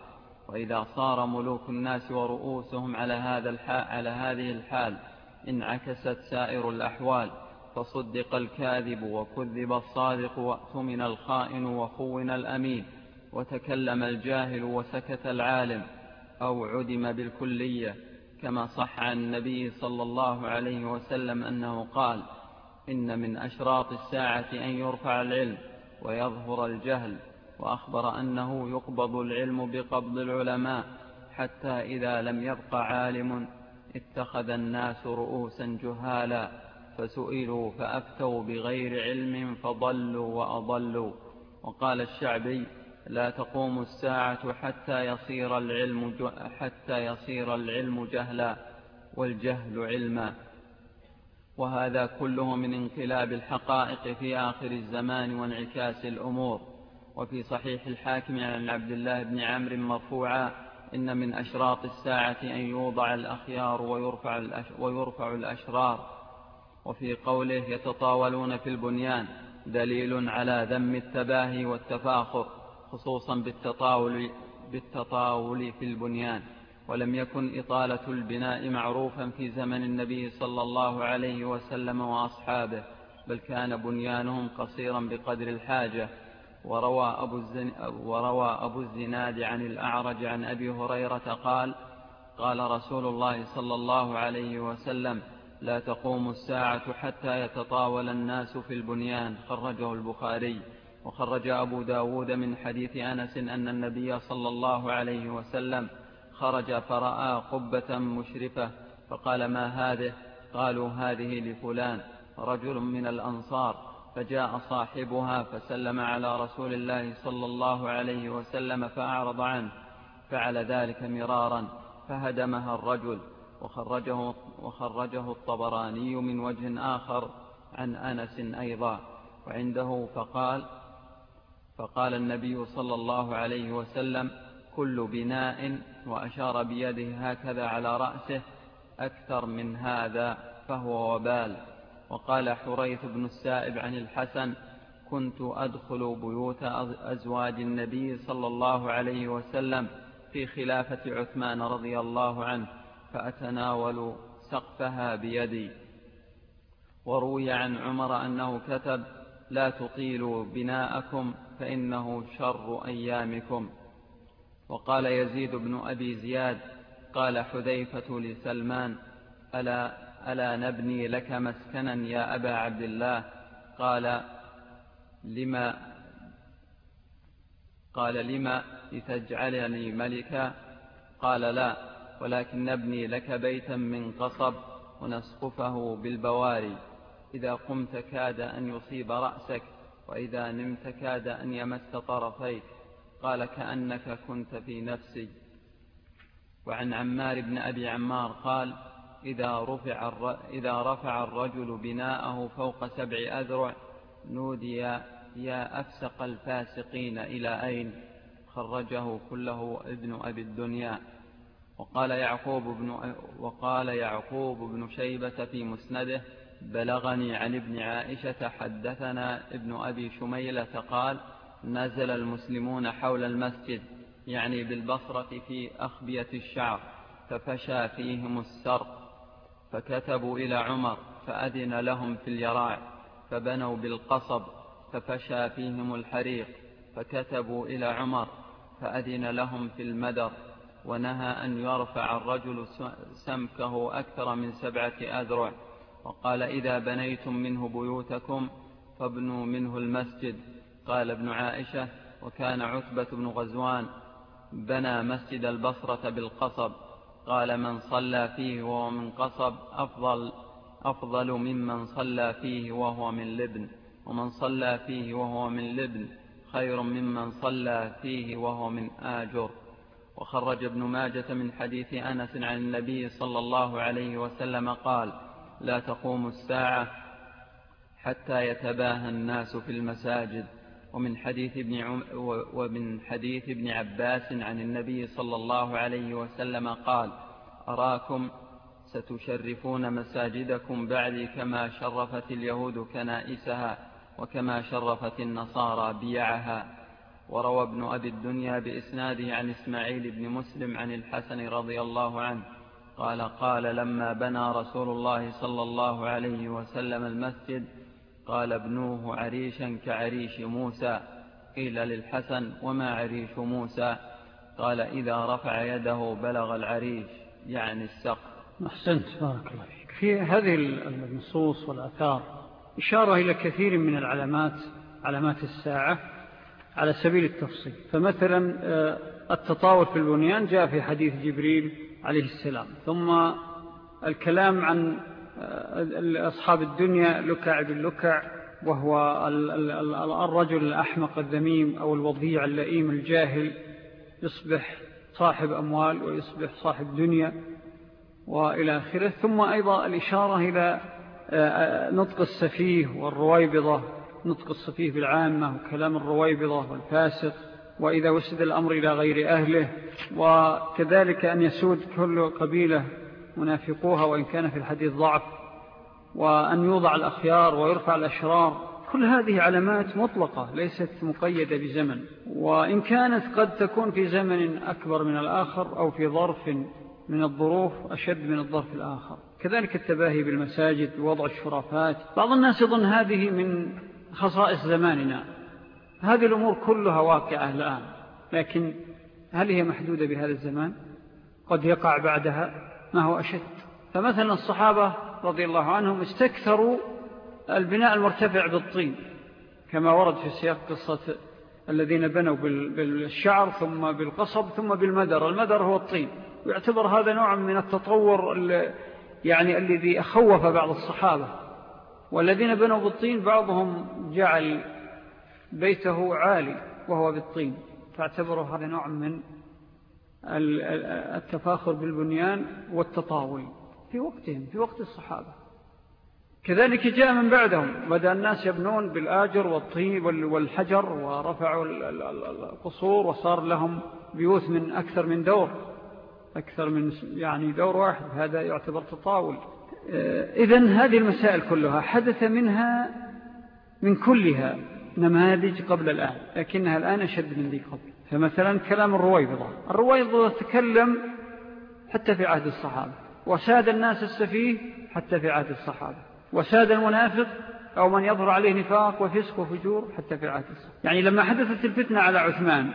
وإذا صار ملوك الناس ورؤوسهم على, هذا الحال على هذه الحال انعكست سائر الأحوال فصدق الكاذب وكذب الصادق وأتمن الخائن وخون الأمين وتكلم الجاهل وسكت العالم أو عدم بالكلية كما صح عن النبي صلى الله عليه وسلم أنه قال إن من أشراط الساعة أن يرفع العلم ويظهر الجهل وأخبر أنه يقبض العلم بقبض العلماء حتى إذا لم يبق عالم اتخذ الناس رؤوسا جهالا فسئلوا فأفتوا بغير علم فضلوا وأضلوا. وقال الشعبي لا تقوم الساعة حتى يصير العلم حتى يصير العلم جهلا والجهل علما. وهذا كله من انقلاب الحقائق في آخر الزمان وانعكاس الأمور. وفي صحيح الحاكم عن عبد الله بن عمرو مرفوعا إن من أشراط الساعة أن يوضع الأخيار ويرفع, ويرفع الأشرار. وفي قوله يتطاولون في البنيان دليل على ذم التباهي والتفاخر خصوصا بالتطاول, بالتطاول في البنيان. ولم يكن إطالة البناء معروفا في زمن النبي صلى الله عليه وسلم وأصحابه بل كان بنيانهم قصيرا بقدر الحاجة. وروى أبو, الزن وروى أبو الزناد عن الأعرج عن أبي هريرة قال قال رسول الله صلى الله عليه وسلم لا تقوم الساعة حتى يتطاول الناس في البنيان. خرجه البخاري. وخرج أبو داود من حديث أنس أن النبي صلى الله عليه وسلم خرج فرأى قبة مشرفة فقال ما هذه؟ قالوا هذه لفلان رجل من الأنصار. فجاء صاحبها فسلم على رسول الله صلى الله عليه وسلم فأعرض عنه فعل ذلك مرارا فهدمها الرجل. وخرجه, وخرجه الطبراني من وجه آخر عن أنس أيضا. وعنده فقال فقال النبي صلى الله عليه وسلم كل بناء وأشار بيده هكذا على رأسه أكثر من هذا فهو وبال. وقال حريث بن السائب عن الحسن كنت أدخل بيوت أزواج النبي صلى الله عليه وسلم في خلافة عثمان رضي الله عنه فأتناول سقفها بيدي. وروي عن عمر أنه كتب لا تطيلوا بناءكم فإنه شر أيامكم. وقال يزيد بن أبي زياد قال حذيفة لسلمان ألا, ألا نبني لك مسكنا يا أبا عبد الله قال لما؟ قال لما لتجعلني ملكا؟ قال لا ولكن نبني لك بيتا من قصب ونسقفه بالبواري. إذا قمت كاد أن يصيب رأسك وإذا نمت كاد أن يمس طرفيك. قال كأنك كنت في نفسي. وعن عمار بن أبي عمار قال إذا رفع, إذا رفع الرجل بناءه فوق سبع أذرع نودي يا أفسق الفاسقين إلى أين؟ خرجه كله ابن أبي الدنيا. وقال يعقوب بن, وقال يعقوب بن شيبة في مسنده بلغني عن ابن عائشة حدثنا ابن أبي شميلة قال نزل المسلمون حول المسجد يعني بالبصرة في أخبية الشعر ففشى فيهم السرق. فكتبوا إلى عمر فأذن لهم في اليراع فبنوا بالقصب ففشى فيهم الحريق فكتبوا إلى عمر فأذن لهم في المدر ونهى أن يرفع الرجل سمكه أكثر من سبعة أذرع وقال إذا بنيتم منه بيوتكم فابنوا منه المسجد. قال ابن عائشة وكان عتبة بن غزوان بنى مسجد البصرة بالقصب. قال من صلى فيه وهو من قصب أفضل, أفضل ممن صلى فيه وهو من لبن ومن صلى فيه وهو من لبن خير ممن صلى فيه وهو من آجر. وخرج ابن ماجة من حديث أنس عن النبي صلى الله عليه وسلم قال لا تقوم الساعة حتى يتباهى الناس في المساجد. ومن حديث ابن عم ومن حديث ابن عباس عن النبي صلى الله عليه وسلم قال أراكم ستشرفون مساجدكم بعدي كما شرفت اليهود كنائسها وكما شرفت النصارى بيعها. وروى ابن أبي الدنيا بإسناده عن إسماعيل بن مسلم عن الحسن رضي الله عنه قال قال لما بنى رسول الله صلى الله عليه وسلم المسجد قال ابنوه عريشا كعريش موسى قيل للحسن وما عريش موسى؟ قال إذا رفع يده بلغ العريش يعني السقف. أحسنت بارك الله فيك. في هذه النصوص والأثار إشارة إلى كثير من العلامات علامات الساعة على سبيل التفصيل. فمثلا آه، التطاول في البنيان جاء في حديث جبريل عليه السلام ثم الكلام عن أصحاب الدنيا لكع باللكع وهو الرجل الأحمق الذميم أو الوضيع اللئيم الجاهل يصبح صاحب أموال ويصبح صاحب دنيا وإلى آخره. ثم أيضا الإشارة إلى آه، نطق السفيه والرويبضة. نطق السفيه بالعامة وكلام الرويبضة والفاسق وإذا وسد الأمر إلى غير أهله وكذلك أن يسود كل قبيلة منافقوها وإن كان في الحديث ضعف وأن يوضع الأخيار ويرفع الأشرار. كل هذه علامات مطلقة ليست مقيدة بزمن وإن كانت قد تكون في زمن أكبر من الآخر أو في ظرف من الظروف أشد من الظرف الآخر. كذلك التباهي بالمساجد ووضع الشرافات. بعض الناس يظن هذه من خصائص زماننا. هذه الأمور كلها واقعة الآن لكن هل هي محدودة بهذا الزمان؟ قد يقع بعدها؟ ما هو أشد. فمثلا الصحابة رضي الله عنهم استكثروا البناء المرتفع بالطين كما ورد في سياق قصة الذين بنوا بالشعر ثم بالقصب ثم بالمدر. المدر هو الطين. ويعتبر هذا نوع من التطور يعني الذي أخوف بعض الصحابة. والذين بنوا بالطين بعضهم جعل بيته عالي وهو بالطين. فاعتبروا هذا نوع من التفاخر بالبنيان والتطاول في وقتهم في وقت الصحابة. كذلك جاء من بعدهم بدأ الناس يبنون بالآجر والطين والحجر ورفعوا القصور وصار لهم بيوت من أكثر من دور أكثر من يعني دور واحد. هذا يعتبر تطاول. إذن هذه المسائل كلها حدث منها من كلها نماذج قبل الآن لكنها الآن أشد من ذي قبل. فمثلا كلام الرويبضة الرويبضة تكلم حتى في عهد الصحابة. وساد الناس السفيه حتى في عهد الصحابة. وساد المنافق أو من يظهر عليه نفاق وفسق وفجور حتى في عهد الصحابة. يعني لما حدثت الفتنة على عثمان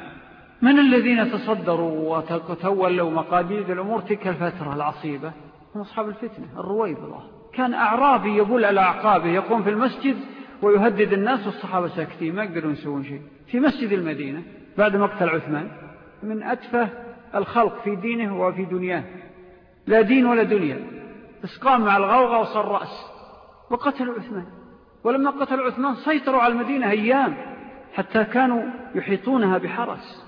من الذين تصدروا وتولوا مقاديد الأمور تلك الفترة العصيبة؟ هم أصحاب الفتنة الرويبضة كان أعرابي يبول على أعقابه يقوم في المسجد ويهدد الناس والصحابة ساكتين ما يقدرون يسوون شيء. في مسجد المدينة بعد مقتل عثمان من أتفه الخلق في دينه وفي دنياه. لا دين ولا دنيا. بس قام مع الغوغة وصار رأس. وقتلوا عثمان. ولما قتلوا عثمان سيطروا على المدينة أيام حتى كانوا يحيطونها بحرس.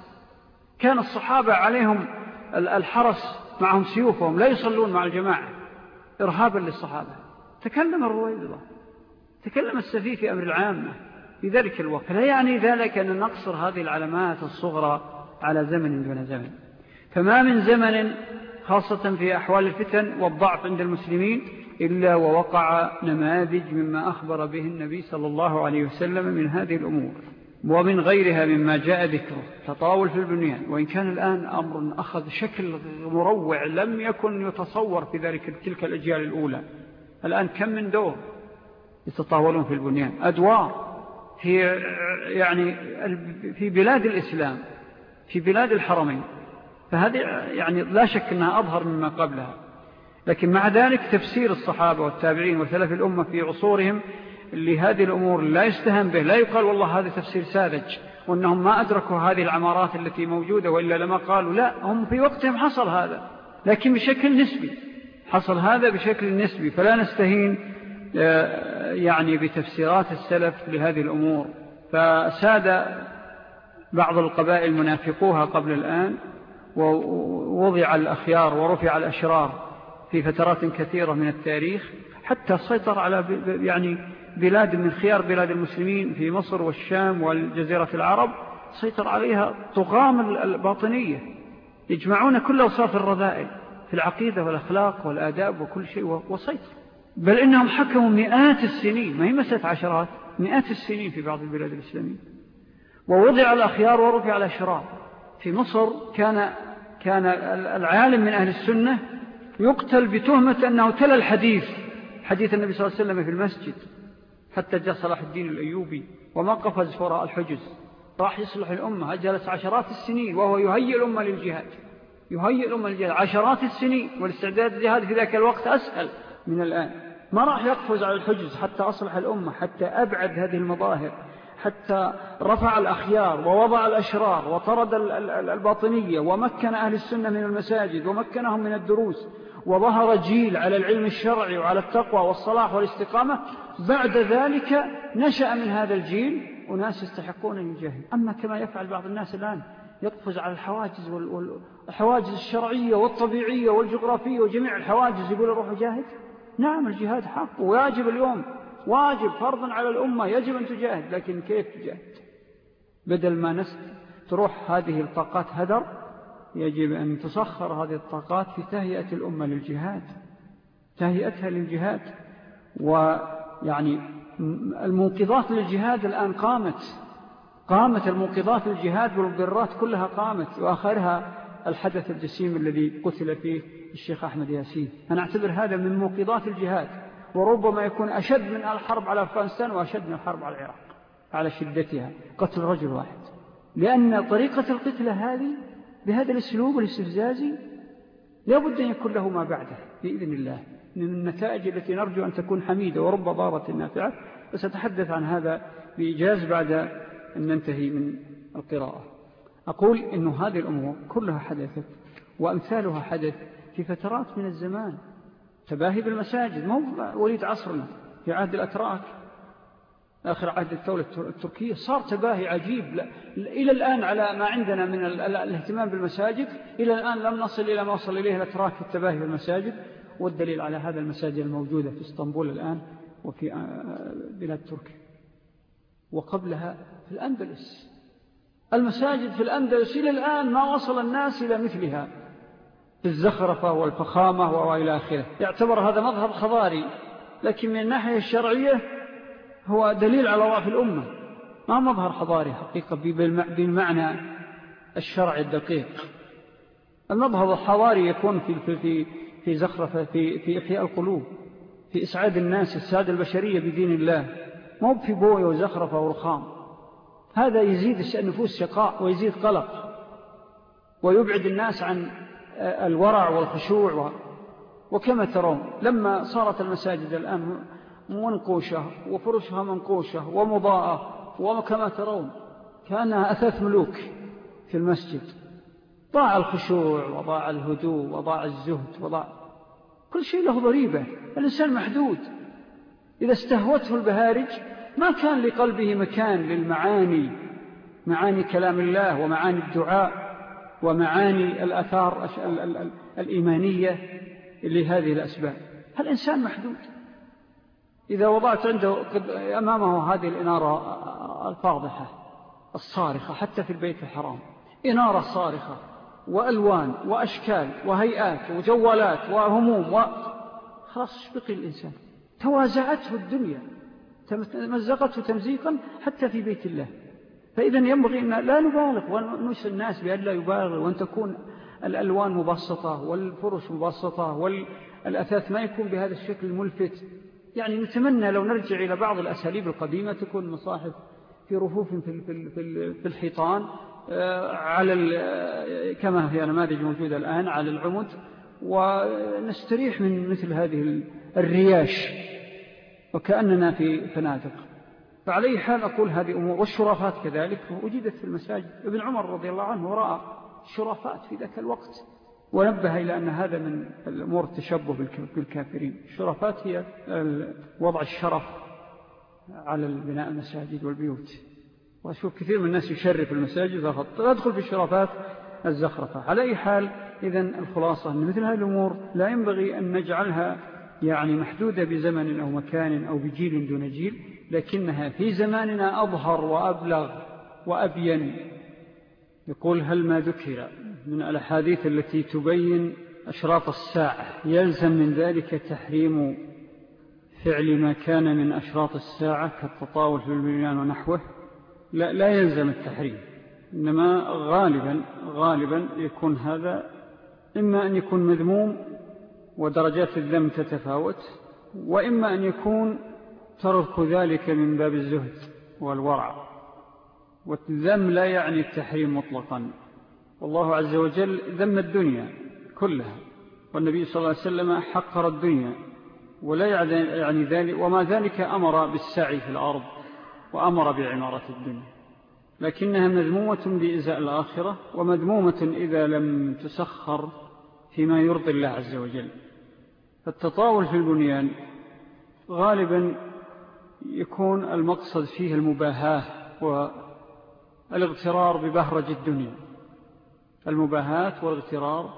كان الصحابة عليهم الحرس معهم سيوفهم لا يصلون مع الجماعة. إرهابا للصحابة. تكلم الرويضة. تكلم السفي في أمر العامة. في ذلك الوقت. لا يعني ذلك أن نقصر هذه العلامات الصغرى على زمن دون زمن. فما من زمن خاصة في أحوال الفتن والضعف عند المسلمين إلا ووقع نماذج مما أخبر به النبي صلى الله عليه وسلم من هذه الأمور. ومن غيرها مما جاء ذكره تطاول في البنيان. وإن كان الآن أمر أخذ شكل مروع لم يكن يتصور في ذلك تلك الأجيال الأولى. الآن كم من دور يتطاولون في البنيان؟ أدوار. في يعني في بلاد الإسلام في بلاد الحرمين فهذه يعني لا شك أنها أظهر مما قبلها. لكن مع ذلك تفسير الصحابة والتابعين وثلاث الأمة في عصورهم لهذه الأمور لا يستهن به لا يقال والله هذا تفسير ساذج وأنهم ما أدركوا هذه العمارات التي موجودة وإلا لما قالوا لا هم في وقتهم حصل هذا لكن بشكل نسبي حصل هذا بشكل نسبي فلا نستهين آه، يعني بتفسيرات السلف لهذه الأمور. فساد بعض القبائل منافقوها قبل الآن ووضع الأخيار ورفع الأشرار في فترات كثيرة من التاريخ حتى سيطر على يعني بلاد من خيار بلاد المسلمين في مصر والشام والجزيرة العرب سيطر عليها طغام الباطنية. يجمعون كل أوصاف الرذائل في العقيدة والأخلاق والآداب وكل شيء وسيطر. بل إنهم حكموا مئات السنين ما هي مسألة عشرات مئات السنين في بعض البلاد الإسلامية. ووضع الأخيار ورفع الأشرار. في مصر كان كان العالم من أهل السنة يقتل بتهمة أنه تلا الحديث حديث النبي صلى الله عليه وسلم في المسجد حتى جاء صلاح الدين الأيوبي وما قفز وراء الحجز. راح يصلح الأمة جلس عشرات السنين وهو يهيئ الأمة للجهاد. يهيئ الأمة للجهاد. عشرات السنين والاستعداد للجهاد في ذاك الوقت أسهل من الآن. ما راح يقفز على الحجز حتى أصلح الأمة حتى أبعد هذه المظاهر حتى رفع الأخيار ووضع الأشرار وطرد الباطنية ومكن أهل السنة من المساجد ومكنهم من الدروس وظهر جيل على العلم الشرعي وعلى التقوى والصلاح والاستقامة. بعد ذلك نشأ من هذا الجيل وناس يستحقون أن يجاهد. أما كما يفعل بعض الناس الآن يقفز على الحواجز والحواجز الشرعية والطبيعية والجغرافية وجميع الحواجز يقول روح جاهد. نعم الجهاد حق ويجب اليوم واجب فرضا على الأمة يجب أن تجاهد لكن كيف تجاهد؟ بدل ما نست تروح هذه الطاقات هدر يجب أن تسخر هذه الطاقات في تهيئة الأمة للجهاد تهيئتها للجهاد. ويعني المنقذات للجهاد الآن قامت قامت المنقذات للجهاد والبرات كلها قامت وآخرها الحدث الجسيم الذي قتل فيه الشيخ أحمد ياسين. أنا أعتبر هذا من منقذات الجهاد وربما يكون أشد من الحرب على أفغانستان وأشد من الحرب على العراق على شدتها قتل رجل واحد. لأن طريقة القتلة هذه بهذا الأسلوب الاستفزازي لابد أن يكون له ما بعده بإذن الله. من النتائج التي نرجو أن تكون حميدة ورب ضارة نافعة. وستحدث عن هذا بإيجاز بعد أن ننتهي من القراءة. أقول أن هذه الأمور كلها حدثت وأمثالها حدث في فترات من الزمان. تباهي بالمساجد مو وليد عصرنا في عهد الأتراك آخر عهد الدولة التركية صار تباهي عجيب. إلى الآن على ما عندنا من الاهتمام بالمساجد إلى الآن لم نصل إلى ما وصل إليه الأتراك في التباهي بالمساجد. والدليل على هذا المساجد الموجودة في إسطنبول الآن وفي بلاد تركيا. وقبلها في الأندلس. المساجد في الأندلس إلى الآن ما وصل الناس إلى مثلها. في الزخرفة والفخامة وإلى آخره. يعتبر هذا مظهر خضاري. لكن من الناحية الشرعية هو دليل على ضعف الأمة. ما مظهر حضاري حقيقة بالمعنى الشرعي الدقيق. المظهر الحضاري يكون في, في, في, زخرفة في, في إحياء القلوب في إسعاد الناس السادة البشرية بدين الله. مو في بوية وزخرفة ورخام. هذا يزيد النفوس شقاء ويزيد قلق ويبعد الناس عن الورع والخشوع وكما ترون لما صارت المساجد الآن منقوشة وفرشها منقوشة ومضاءة وكما ترون كأنها أثاث ملوك في المسجد. ضاع الخشوع وضاع الهدوء وضاع الزهد وضاع كل شيء له ضريبة. الإنسان محدود. إذا استهوته البهارج ما كان لقلبه مكان للمعاني معاني كلام الله ومعاني الدعاء ومعاني الأثار الإيمانية لهذه الأسباب. الإنسان محدود. إذا وضعت عنده أمامه هذه الإنارة الفاضحة الصارخة حتى في البيت الحرام. إنارة صارخة وألوان وأشكال وهيئات وجوالات وهموم و... خلاص بقي الإنسان؟ توازعته الدنيا. تمزقته تمزيقا حتى في بيت الله. فإذا ينبغي أن لا نبالغ ونسى الناس بأن لا يبالغ وأن تكون الألوان مبسطة والفرش مبسطة والأثاث ما يكون بهذا الشكل الملفت يعني نتمنى لو نرجع إلى بعض الأساليب القديمة تكون مصاحف في رفوف في الحيطان آه، على آه، كما هي نماذج موجودة الآن على العمد. ونستريح من مثل هذه الرياش. وكأننا في فنادق. فعلى أي حال أقول هذه أمور والشرافات كذلك وجدت في المساجد. ابن عمر رضي الله عنه رأى الشرافات في ذاك الوقت ونبه إلى أن هذا من الأمور التشبه بالكافرين. الشرافات هي وضع الشرف على البناء المساجد والبيوت. وأشوف كثير من الناس يشرف المساجد فأدخل في الشرافات الزخرفة. على أي حال إذن الخلاصة أن مثل هذه الأمور لا ينبغي أن نجعلها يعني محدودة بزمن أو مكان أو بجيل دون جيل لكنها في زماننا أظهر وأبلغ وأبين. يقول هل ما ذكر من الأحاديث التي تبين أشراط الساعة يلزم من ذلك تحريم فعل ما كان من أشراط الساعة كالتطاول في البنيان ونحوه؟ لا, لا يلزم التحريم إنما غالبا غالبا يكون هذا إما أن يكون مذموم ودرجات الذم تتفاوت وإما أن يكون ترك ذلك من باب الزهد والورع. والذم لا يعني التحريم مطلقا. والله عز وجل ذم الدنيا كلها والنبي صلى الله عليه وسلم حقر الدنيا ولا يعني ذلك وما ذلك أمر بالسعي في الأرض وأمر بعمارة الدنيا. لكنها مذمومة بإزاء الآخرة ومذمومة إذا لم تسخر فيما يرضي الله عز وجل. فالتطاول في البنيان غالبا يكون المقصد فيه المباهاة والاغترار ببهرج الدنيا. المباهاة والاغترار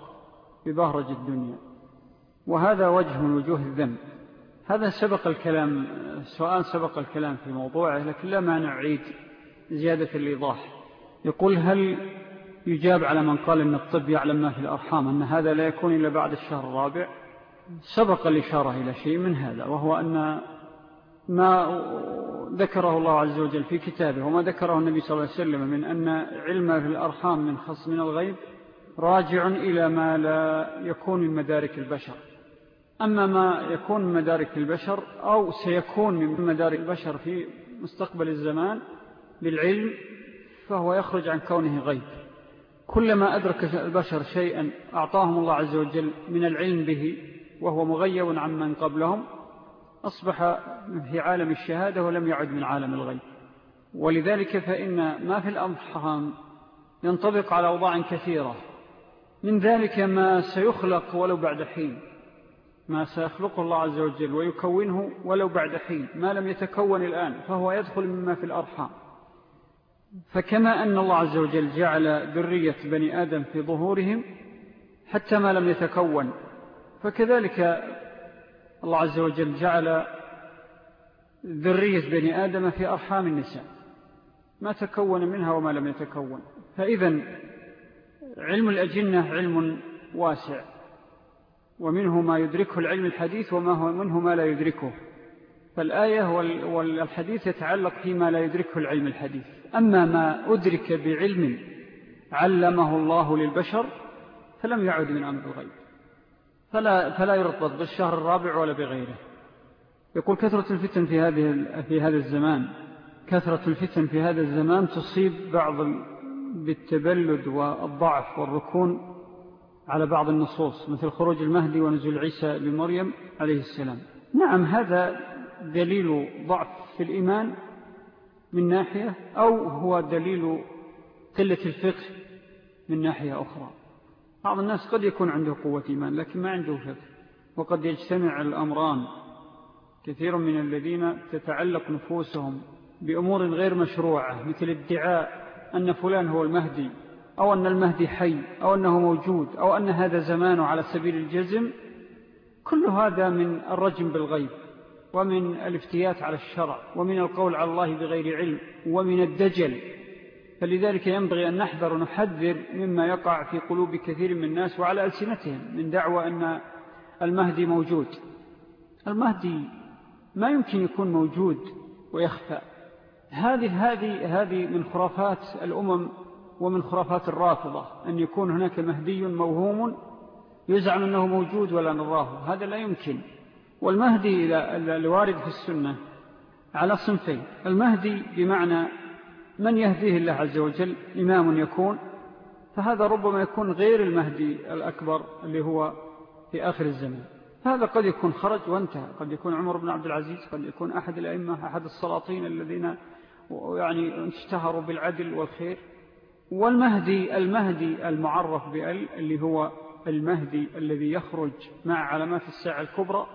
ببهرج الدنيا. وهذا وجه من وجوه الذنب. هذا سبق الكلام سؤال سبق الكلام في موضوعه لكن لا مانع عيد زيادة الإيضاح. يقول هل يجاب على من قال أن الطب يعلم ما في الأرحام أن هذا لا يكون إلا بعد الشهر الرابع؟ سبق الإشارة إلى شيء من هذا وهو أن ما ذكره الله عز وجل في كتابه وما ذكره النبي صلى الله عليه وسلم من أن علم في الأرحام من خص من الغيب راجع إلى ما لا يكون من مدارك البشر. أما ما يكون من مدارك البشر أو سيكون من مدارك البشر في مستقبل الزمان بالعلم فهو يخرج عن كونه غيب. كلما أدرك البشر شيئا أعطاهم الله عز وجل من العلم به وهو مغيب عن من قبلهم أصبح في عالم الشهادة ولم يعد من عالم الغيب. ولذلك فإن ما في الأضحام ينطبق على أوضاع كثيرة. من ذلك ما سيخلق ولو بعد حين. ما سيخلقه الله عز وجل ويكونه ولو بعد حين. ما لم يتكون الآن فهو يدخل مما في الأرحام. فكما أن الله عز وجل جعل ذرية بني آدم في ظهورهم حتى ما لم يتكون فكذلك الله عز وجل جعل ذرية بني آدم في أرحام النساء ما تكون منها وما لم يتكون. فإذا علم الأجنة علم واسع ومنه ما يدركه العلم الحديث وما هو منه ما لا يدركه. فالآية والحديث يتعلق فيما لا يدركه العلم الحديث. أما ما أدرك بعلم علمه الله للبشر فلم يعد من أمر الغيب. فلا, فلا يرتبط بالشهر الرابع ولا بغيره. يقول كثرة الفتن في, هذه في هذا الزمان. كثرة الفتن في هذا الزمان تصيب بعض بالتبلد والضعف والركون على بعض النصوص مثل خروج المهدي ونزول عيسى لمريم عليه السلام. نعم هذا دليل ضعف في الإيمان من ناحية أو هو دليل قلة الفقه من ناحية أخرى. بعض الناس قد يكون عنده قوة إيمان لكن ما عنده فقه وقد يجتمع الأمران. كثير من الذين تتعلق نفوسهم بأمور غير مشروعة مثل ادعاء أن فلان هو المهدي أو أن المهدي حي أو أنه موجود أو أن هذا زمان على سبيل الجزم. كل هذا من الرجم بالغيب ومن الافتيات على الشرع ومن القول على الله بغير علم ومن الدجل. فلذلك ينبغي أن نحذر ونحذر مما يقع في قلوب كثير من الناس وعلى ألسنتهم من دعوة أن المهدي موجود. المهدي ما يمكن يكون موجود ويخفى. هذه هذه هذه من خرافات الأمم ومن خرافات الرافضة أن يكون هناك مهدي موهوم يزعم أنه موجود ولا نراه. هذا لا يمكن. والمهدي الوارد في السنة على صنفين. المهدي بمعنى من يهديه الله عز وجل إمام يكون فهذا ربما يكون غير المهدي الأكبر اللي هو في آخر الزمن. هذا قد يكون خرج وانتهى قد يكون عمر بن عبد العزيز قد يكون أحد الأئمة أحد السلاطين الذين يعني اشتهروا بالعدل والخير. والمهدي المهدي المعرف بأل اللي هو المهدي الذي يخرج مع علامات الساعة الكبرى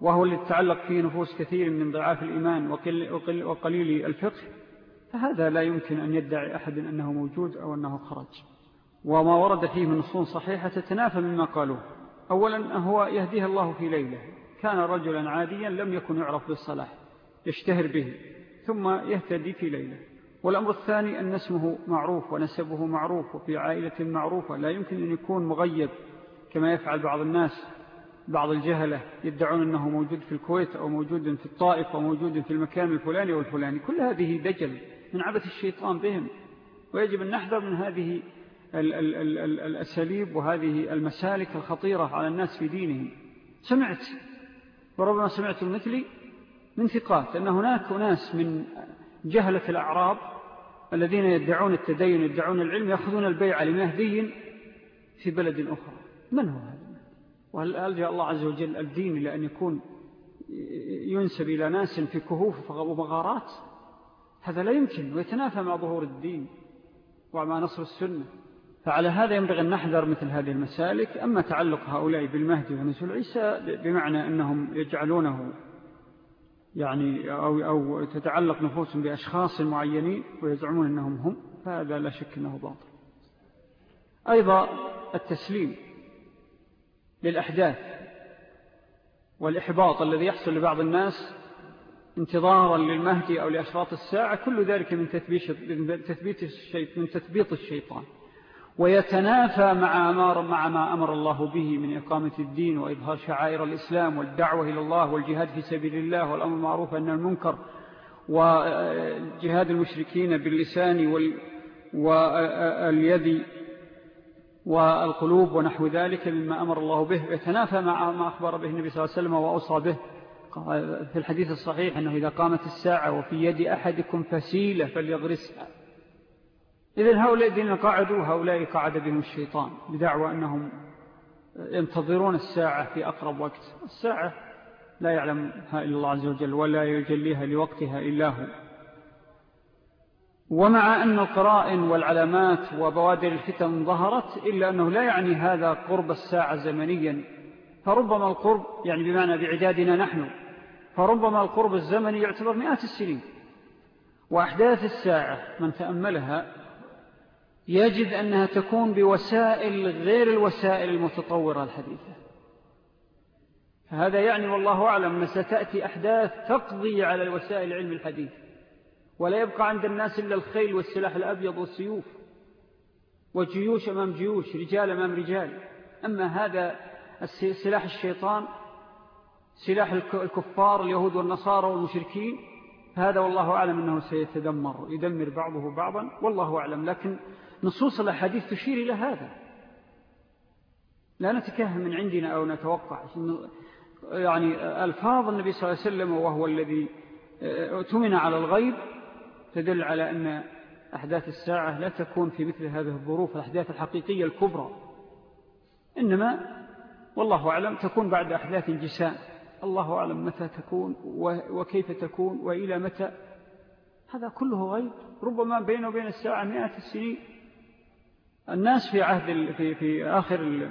وهو الذي تتعلق فيه نفوس كثير من ضعاف الإيمان وقليل الفقه. فهذا لا يمكن أن يدعي أحد أنه موجود أو أنه خرج. وما ورد فيه من نصون صحيحة تتنافى مما قالوه. أولا هو يهديه الله في ليلة. كان رجلا عاديا لم يكن يعرف بالصلاح يشتهر به ثم يهتدي في ليلة. والأمر الثاني أن اسمه معروف ونسبه معروف وفي عائلة معروفة. لا يمكن أن يكون مغيب كما يفعل بعض الناس بعض الجهلة يدعون أنه موجود في الكويت أو موجود في الطائف أو موجود في المكان الفلاني والفلاني. كل هذه دجل. من عبث الشيطان بهم. ويجب أن نحذر من هذه الأساليب وهذه المسالك الخطيرة على الناس في دينهم. سمعت. وربما سمعت مثلي من ثقات أن هناك ناس من جهلة الأعراب الذين يدعون التدين يدعون العلم يأخذون البيع لمهدي في بلد أخرى. من هو هذا؟ وهل ألجأ الله عز وجل الدين إلى أن يكون ينسب إلى ناس في كهوف ومغارات؟ هذا لا يمكن ويتنافى مع ظهور الدين ومع نصر السنة. فعلى هذا ينبغي أن نحذر مثل هذه المسالك. أما تعلق هؤلاء بالمهدي ونزول عيسى بمعنى أنهم يجعلونه يعني أو, أو تتعلق نفوسهم بأشخاص معينين ويزعمون أنهم هم فهذا لا شك أنه باطل. أيضا التسليم للأحداث والإحباط الذي يحصل لبعض الناس انتظارا للمهدي أو لأشراط الساعة كل ذلك من تثبيت, من تثبيط الشيطان. ويتنافى مع, أمر مع ما أمر الله به من إقامة الدين وإظهار شعائر الإسلام والدعوة إلى الله والجهاد في سبيل الله والأمر المعروف أن المنكر وجهاد المشركين باللسان واليد والقلوب ونحو ذلك مما أمر الله به. يتنافى مع ما أخبر به النبي صلى الله عليه وسلم وأوصى به. في الحديث الصحيح أنه إذا قامت الساعة وفي يد أحدكم فسيلة فليغرسها. إذن هؤلاء الذين قعدوا هؤلاء قعد بهم الشيطان بدعوى أنهم ينتظرون الساعة في أقرب وقت. الساعة لا يعلمها إلا الله عز وجل ولا يجليها لوقتها إلا هو. ومع أن القرائن والعلامات وبوادر الفتن ظهرت إلا أنه لا يعني هذا قرب الساعة زمنيا. فربما القرب يعني بمعنى بعدادنا نحن. فربما القرب الزمني يعتبر مئات السنين. وأحداث الساعة من تأملها يجد أنها تكون بوسائل غير الوسائل المتطورة الحديثة. فهذا يعني والله أعلم أن ستأتي أحداث تقضي على الوسائل العلم الحديث. ولا يبقى عند الناس إلا الخيل والسلاح الأبيض والسيوف وجيوش أمام جيوش رجال أمام رجال. أما هذا سلاح الشيطان سلاح الكفار اليهود والنصارى والمشركين هذا والله أعلم أنه سيتدمر يدمر بعضه بعضا والله أعلم. لكن نصوص الأحاديث تشير إلى هذا. لا نتكهن من عندنا أو نتوقع. يعني ألفاظ النبي صلى الله عليه وسلم وهو الذي اؤتمن على الغيب تدل على أن أحداث الساعة لا تكون في مثل هذه الظروف الأحداث الحقيقية الكبرى. إنما والله أعلم تكون بعد أحداث جساء الله أعلم متى تكون وكيف تكون وإلى متى. هذا كله غيب. ربما بينه وبين الساعة مئة السنين. الناس في عهد في, في آخر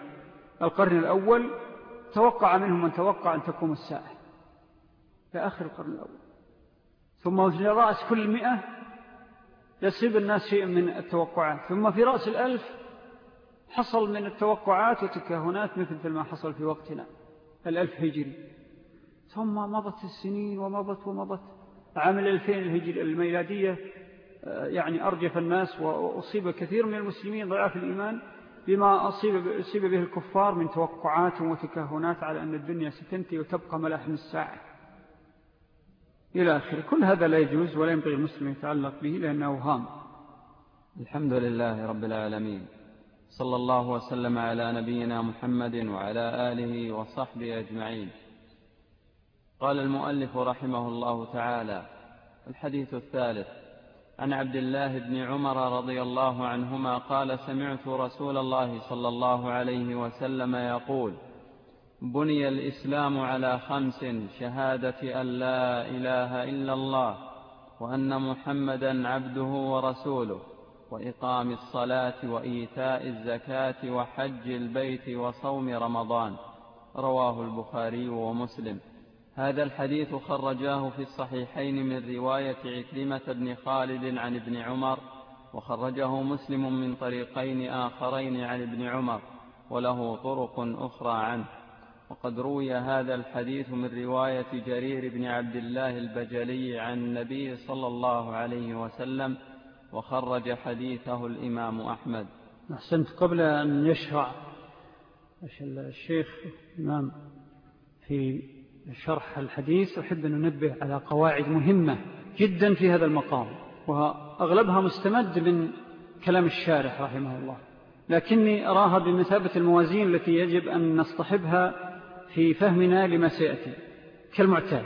القرن الأول توقع منهم من توقع أن تقوم الساعة في آخر القرن الأول. ثم في رأس كل مئة يصيب الناس شيء من التوقعات. ثم في رأس الألف حصل من التوقعات وتكهنات مثل ما حصل في وقتنا الألف هجري. ثم مضت السنين ومضت ومضت. عام الألفين الهجري الميلادية يعني أرجف الناس وأصيب كثير من المسلمين ضعاف الإيمان بما أصيب, أصيب به الكفار من توقعات وتكهنات على أن الدنيا ستنتهي وتبقى ملاحم الساعة. إلى آخر كل هذا لا يجوز ولا ينبغي المسلم يتعلق به لأنه هام. الحمد لله رب العالمين. صلى الله وسلم على نبينا محمد وعلى آله وصحبه أجمعين. قال المؤلف رحمه الله تعالى الحديث الثالث عن عبد الله بن عمر رضي الله عنهما قال سمعت رسول الله صلى الله عليه وسلم يقول بني الإسلام على خمس شهادة أن لا إله إلا الله وأن محمدا عبده ورسوله وإقام الصلاة وإيتاء الزكاة وحج البيت وصوم رمضان. رواه البخاري ومسلم. هذا الحديث خرجاه في الصحيحين من رواية عكرمة بن خالد عن ابن عمر وخرجه مسلم من طريقين آخرين عن ابن عمر وله طرق أخرى عنه. وقد روي هذا الحديث من رواية جرير بن عبد الله البجلي عن النبي صلى الله عليه وسلم وخرج حديثه الإمام أحمد. أحسنت قبل أن يشرع الشيخ الإمام في شرح الحديث أحب أن ننبه على قواعد مهمة جدا في هذا المقام وأغلبها مستمد من كلام الشارح رحمه الله. لكني أراها بمثابة الموازين التي يجب أن نصطحبها في فهمنا لما سيأتي. كالمعتاد.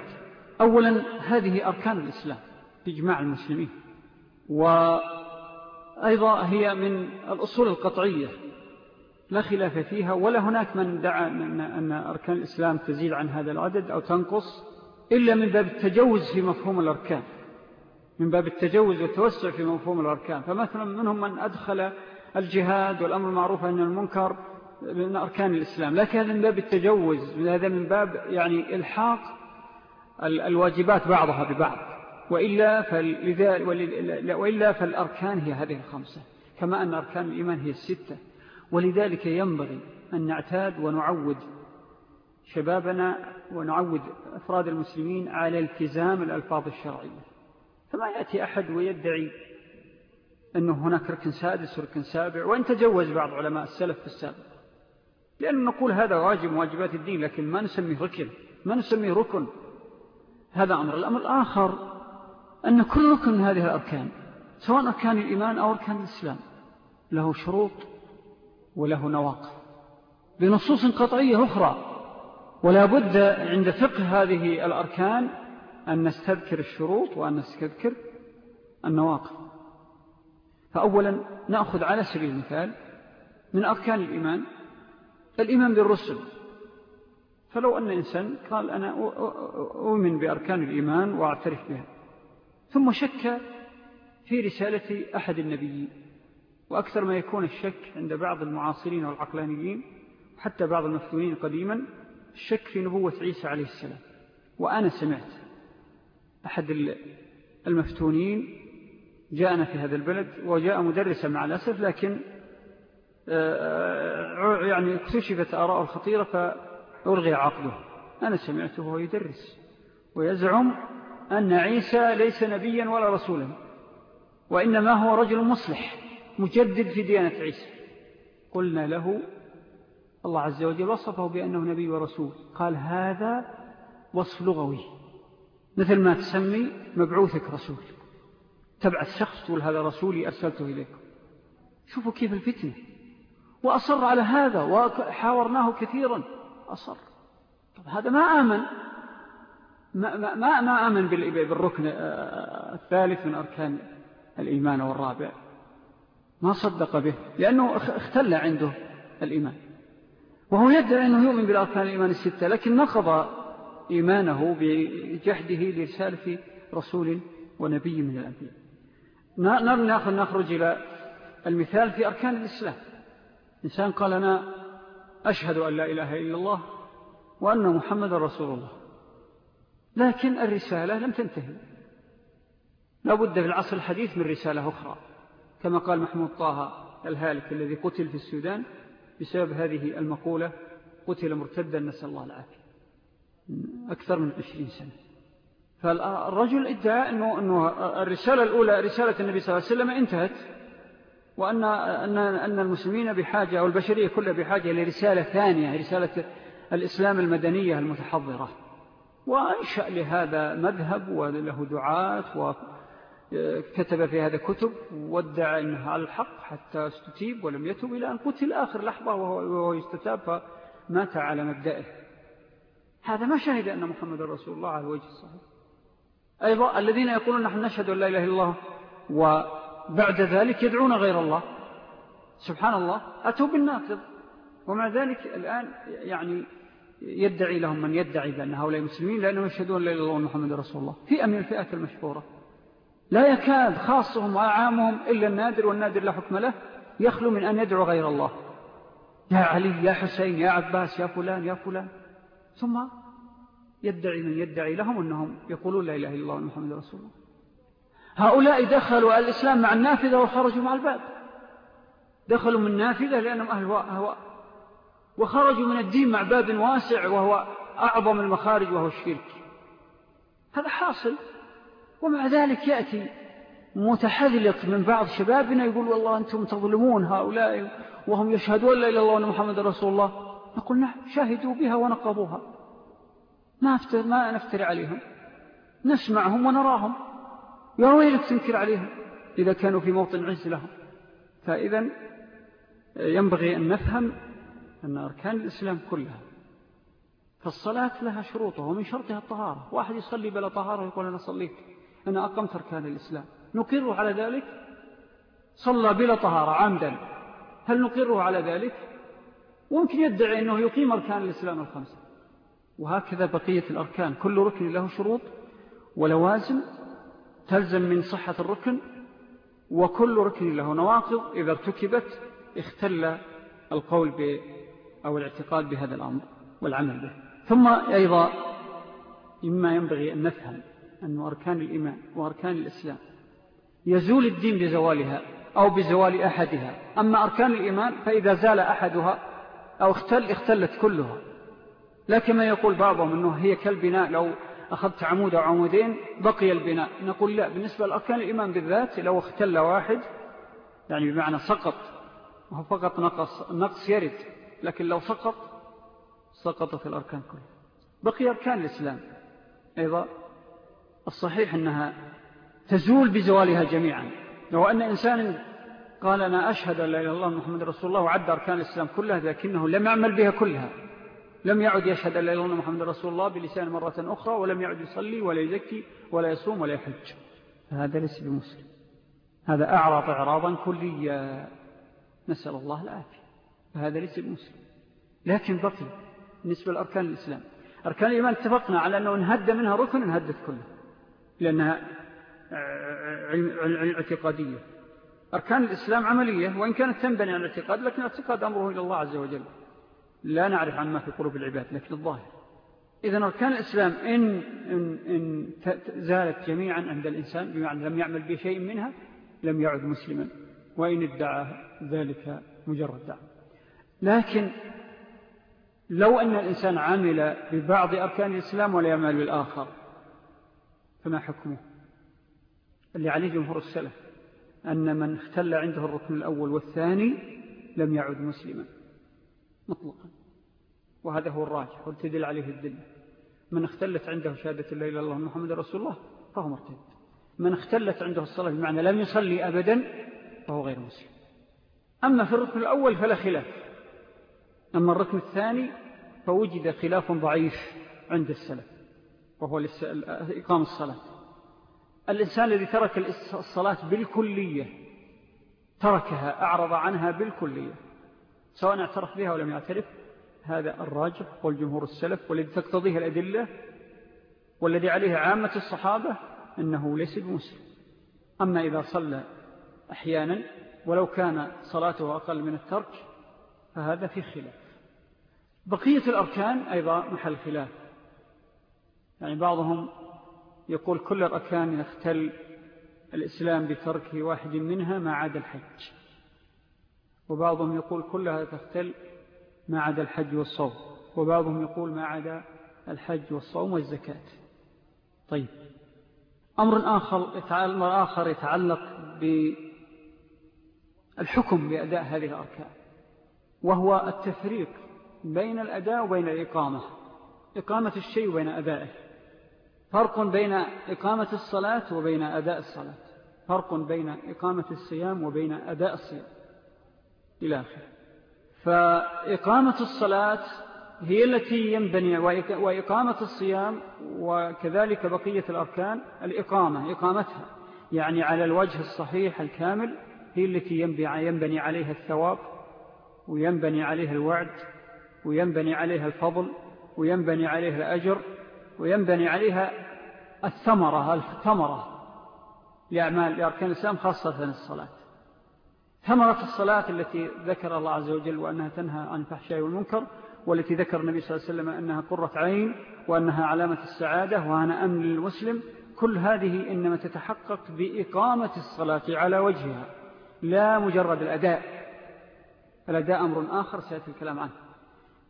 أولا هذه أركان الإسلام بإجماع المسلمين وأيضا هي من الأصول القطعية لا خلاف فيها ولا هناك من دعا أن أركان الإسلام تزيد عن هذا العدد أو تنقص إلا من باب التجوز في مفهوم الأركان من باب التجوز والتوسع في مفهوم الأركان. فمثلا منهم من أدخل الجهاد والأمر المعروف عن المنكر من أركان الإسلام لكن هذا من باب التجوز هذا من باب يعني إلحاق الواجبات بعضها ببعض. وإلا, وإلا فالأركان هي هذه الخمسة كما أن أركان الإيمان هي الستة. ولذلك ينبغي أن نعتاد ونعود شبابنا ونعود أفراد المسلمين على التزام الألفاظ الشرعية. فما يأتي أحد ويدعي أنه هناك ركن سادس وركن سابع وإن تجوز بعض علماء السلف في السابق. لأن نقول هذا واجب واجبات الدين لكن ما نسميه ركن ما نسميه ركن. هذا أمر. الأمر الآخر أن كل ركن من هذه الأركان سواء أركان الإيمان أو أركان الإسلام له شروط وله نواقف بنصوص قطعية أخرى ولا بد عند فقه هذه الأركان أن نستذكر الشروط وأن نستذكر النواقف فأولا نأخذ على سبيل المثال من أركان الإيمان الإيمان بالرسل. فلو أن إنسان قال أنا أؤمن بأركان الإيمان وأعترف بها ثم شك في رسالة أحد النبيين وأكثر ما يكون الشك عند بعض المعاصرين والعقلانيين حتى بعض المفتونين قديما الشك في نبوة عيسى عليه السلام. وأنا سمعت أحد المفتونين جاءنا في هذا البلد وجاء مدرسا مع الأسف لكن آه، يعني اكتشفت آراء الخطيرة فألغي عقده. أنا سمعته وهو يدرس ويزعم أن عيسى ليس نبيا ولا رسولا وإنما هو رجل مصلح. مجدد في ديانة عيسى. قلنا له الله عز وجل وصفه بأنه نبي ورسول. قال هذا وصف لغوي. مثل ما تسمي مبعوثك رسول. تبعث شخص تقول هذا رسولي أرسلته إليكم. شوفوا كيف الفتنة. وأصر على هذا وحاورناه كثيرا. أصر. طب هذا ما آمن. ما, ما, ما آمن بالركن الثالث من أركان الإيمان والرابع. ما صدق به لأنه اختل عنده الإيمان. وهو يدعي أنه يؤمن بالأركان الإيمان الستة لكن نقض إيمانه بجحده لرسالة رسول ونبي من الأنبياء. نخرج إلى المثال في أركان الإسلام. إنسان قال أنا أشهد أن لا إله إلا الله وأن محمد رسول الله. لكن الرسالة لم تنتهي. لابد في العصر الحديث من رسالة أخرى. كما قال محمود طه الهالك الذي قتل في السودان بسبب هذه المقولة قتل مرتدا نسأل الله العافية. أكثر من عشرين سنة. فالرجل ادعى أنه, أنه الرسالة الأولى رسالة النبي صلى الله عليه وسلم انتهت وأن أن أن المسلمين بحاجة أو البشرية كلها بحاجة لرسالة ثانية رسالة الإسلام المدنية المتحضرة. وأنشأ لهذا مذهب وله دعاة وكتب في هذا كتب وادعى أنها على ألحق حتى استتيب ولم يتب إلى أن قتل آخر لحظة وهو يستتاب فمات على مبدأه هذا ما شهد أن محمد رسول الله على وجه الصحيح. أيضا الذين يقولون نحن نشهد أن لا إله إلا الله وبعد ذلك يدعون غير الله. سبحان الله أتوا بالناقض. ومع ذلك الآن يعني يدعي لهم من يدعي بأن هؤلاء مسلمين لأنهم يشهدون لا إله إلا الله محمد رسول الله فئة من الفئات المشهورة. لا يكاد خاصهم وعامهم إلا النادر والنادر لا حكم له يخلو من أن يدعو غير الله. يا علي يا حسين يا عباس يا فلان يا فلان. ثم يدعي من يدعي لهم أنهم يقولون لا إله إلا الله محمد رسول الله. هؤلاء دخلوا الإسلام مع النافذة وخرجوا مع الباب. دخلوا من النافذة لأنهم أهل هواء وخرجوا من الدين مع باب واسع وهو أعظم المخارج وهو الشرك. هذا حاصل. ومع ذلك يأتي متحذلق من بعض شبابنا يقول والله أنتم تظلمون هؤلاء وهم يشهدون لا إله الله وأن محمد رسول الله. نقول نعم شاهدوا بها ونقضوها ما, ما نفتري عليهم. نسمعهم ونراهم. يا ويلك تنكر عليهم إذا كانوا في موطن عز لهم. فإذا ينبغي أن نفهم أن أركان الإسلام كلها فالصلاة لها شروطها ومن شرطها الطهارة. واحد يصلي بلا طهارة يقول أنا صليت. أنا أقمت أركان الإسلام. نقره على ذلك؟ صلى بلا طهارة عمدا. هل نقره على ذلك؟ ممكن يدعي أنه يقيم أركان الإسلام الخمسة. وهكذا بقية الأركان. كل ركن له شروط ولوازم تلزم من صحة الركن وكل ركن له نواقض. إذا ارتكبت اختل القول أو الاعتقاد بهذا الأمر والعمل به. ثم أيضا مما ينبغي أن نفهم أن أركان الإيمان وأركان الإسلام يزول الدين بزوالها أو بزوال أحدها. أما أركان الإيمان فإذا زال أحدها أو اختل اختلت كلها. لكن ما يقول بعضهم أنه هي كالبناء لو أخذت عمود أو عمودين بقي البناء. نقول لا بالنسبة لأركان الإيمان بالذات لو اختل واحد يعني بمعنى سقط وهو فقط نقص, نقص يرد. لكن لو سقط سقطت الأركان كلها. بقي أركان الإسلام. أيضا الصحيح أنها تزول بزوالها جميعا. لو أن إنسان قال أنا أشهد أن لا إله الله محمد رسول الله وعد أركان الإسلام كلها لكنه لم يعمل بها كلها. لم يعد يشهد أن لا إله الله محمد رسول الله بلسان مرة أخرى ولم يعد يصلي ولا يزكي ولا يصوم ولا يحج. فهذا ليس بمسلم. هذا أعرض إعراضا كليا نسأل الله العافية. فهذا ليس بمسلم. لكن بقي بالنسبة لأركان الإسلام. أركان الإيمان اتفقنا على أنه انهد منها ركن انهدت كلها. لأنها اعتقادية. أركان الإسلام عملية وإن كانت تنبني عن الاعتقاد لكن الاعتقاد أمره إلى الله عز وجل. لا نعرف عن ما في قلوب العباد لكن الظاهر. إذن أركان الإسلام إن, إن, إن زالت جميعا عند الإنسان بمعنى لم يعمل بشيء منها لم يعد مسلما وإن ادعى ذلك مجرد دعم لكن لو أن الإنسان عمل ببعض أركان الإسلام ولا يعمل بالآخر فما حكمه. اللي عليه جمهور السلف أن من اختل عنده الركن الأول والثاني لم يعد مسلما. مطلقا. وهذا هو الراجح والتدل عليه الدلة من اختلت عنده شهادة الله إلا الله محمد رسول الله فهو مرتد. من اختلت عنده الصلاة بمعنى لم يصلي أبدا فهو غير مسلم. أما في الركن الأول فلا خلاف. أما الركن الثاني فوجد خلاف ضعيف عند السلف. وهو إقام الصلاة. الإنسان الذي ترك الصلاة بالكلية تركها أعرض عنها بالكلية. سواء اعترف بها ولم يعترف هذا الراجح والجمهور السلف والذي تقتضيه الأدلة والذي عليه عامة الصحابة أنه ليس بمسلم. أما إذا صلى أحيانا ولو كان صلاته أقل من الترك فهذا في خلاف. بقية الأركان أيضا محل خلاف. يعني بعضهم يقول كل الأركان يختل الإسلام بترك واحد منها ما عدا الحج. وبعضهم يقول كلها تختل ما عدا الحج والصوم. وبعضهم يقول ما عدا الحج والصوم والزكاة. طيب. أمر آخر أمر آخر يتعلق بالحكم بأداء هذه الأركان. وهو التفريق بين الأداء وبين الإقامة. إقامة الشيء وبين أدائه. فرق بين إقامة الصلاة وبين أداء الصلاة. فرق بين إقامة الصيام وبين أداء الصيام. إلى آخر فإقامة الصلاة هي التي ينبني وإقامة الصيام وكذلك بقية الأركان الإقامة إقامتها. يعني على الوجه الصحيح الكامل هي التي ينبني عليها الثواب وينبني عليها الوعد وينبني عليها الفضل وينبني عليها الأجر وينبني عليها الثمرة الثمرة لأعمال لأركان الإسلام خاصة الصلاة. ثمرة الصلاة التي ذكر الله عز وجل وأنها تنهى عن الفحشاء والمنكر والتي ذكر النبي صلى الله عليه وسلم أنها قرة عين وأنها علامة السعادة وأنا أمن للمسلم. كل هذه إنما تتحقق بإقامة الصلاة على وجهها لا مجرد الأداء. الأداء أمر آخر سيأتي الكلام عنه.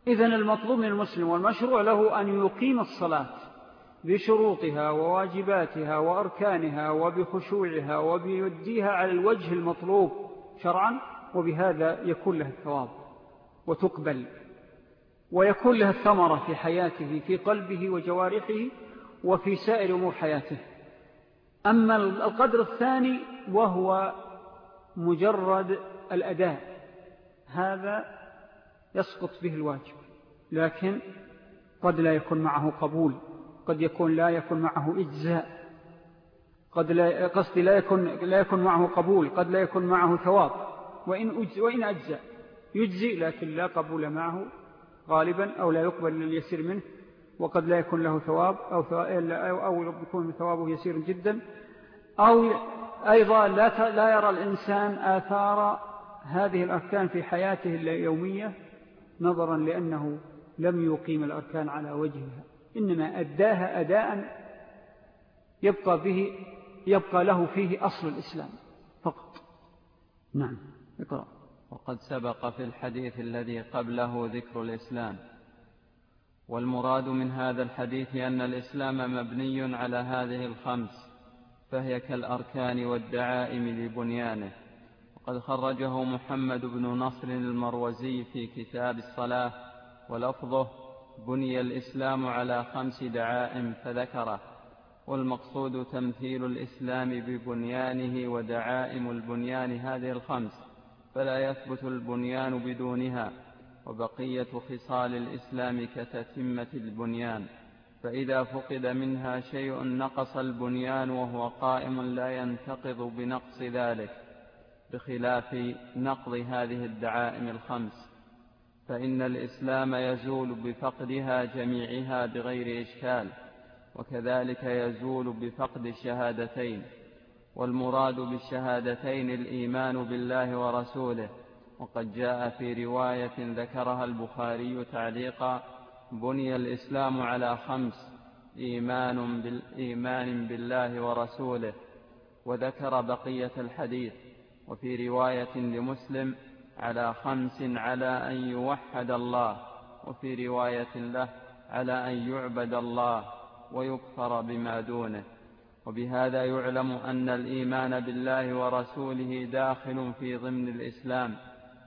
إذن المطلوب من المسلم والمشروع له أن يقيم الصلاة بشروطها وواجباتها وأركانها وبخشوعها وبيديها على الوجه المطلوب شرعا وبهذا يكون لها الثواب وتقبل ويكون لها الثمرة في حياته في قلبه وجوارحه وفي سائر أمور حياته. أما القدر الثاني وهو مجرد الأداء هذا يسقط به الواجب لكن قد لا يكون معه قبول قد يكون لا يكون معه إجزاء قد لا قصدي لا يكون, لا يكون معه قبول قد لا يكون معه ثواب وإن, أجزء وإن أجزاء يجزي لكن لا قبول معه غالبا أو لا يقبل اليسير منه وقد لا يكون له ثواب أو, أو يكون ثوابه يسير جدا أو أيضا لا, لا يرى الإنسان آثار هذه الأركان في حياته اليومية نظرا لأنه لم يقيم الأركان على وجهها إنما أداها أداء يبقى, به يبقى له فيه أصل الإسلام فقط. نعم اقرأ. وقد سبق في الحديث الذي قبله ذكر الإسلام والمراد من هذا الحديث أن الإسلام مبني على هذه الخمس فهي كالأركان والدعائم لبنيانه. وقد خرجه محمد بن نصر المروزي في كتاب الصلاة ولفظه بني الإسلام على خمس دعائم فذكره والمقصود تمثيل الإسلام ببنيانه ودعائم البنيان هذه الخمس فلا يثبت البنيان بدونها وبقية خصال الإسلام كتتمة البنيان فإذا فقد منها شيء نقص البنيان وهو قائم لا ينتقض بنقص ذلك. بخلاف نقض هذه الدعائم الخمس فإن الإسلام يزول بفقدها جميعها بغير إشكال وكذلك يزول بفقد الشهادتين والمراد بالشهادتين الإيمان بالله ورسوله. وقد جاء في رواية ذكرها البخاري تعليقا بني الإسلام على خمس إيمان, بالإيمان بالله ورسوله. وذكر بقية الحديث. وفي رواية لمسلم على خمس على أن يوحد الله وفي رواية له على أن يعبد الله ويكفر بما دونه. وبهذا يعلم أن الإيمان بالله ورسوله داخل في ضمن الإسلام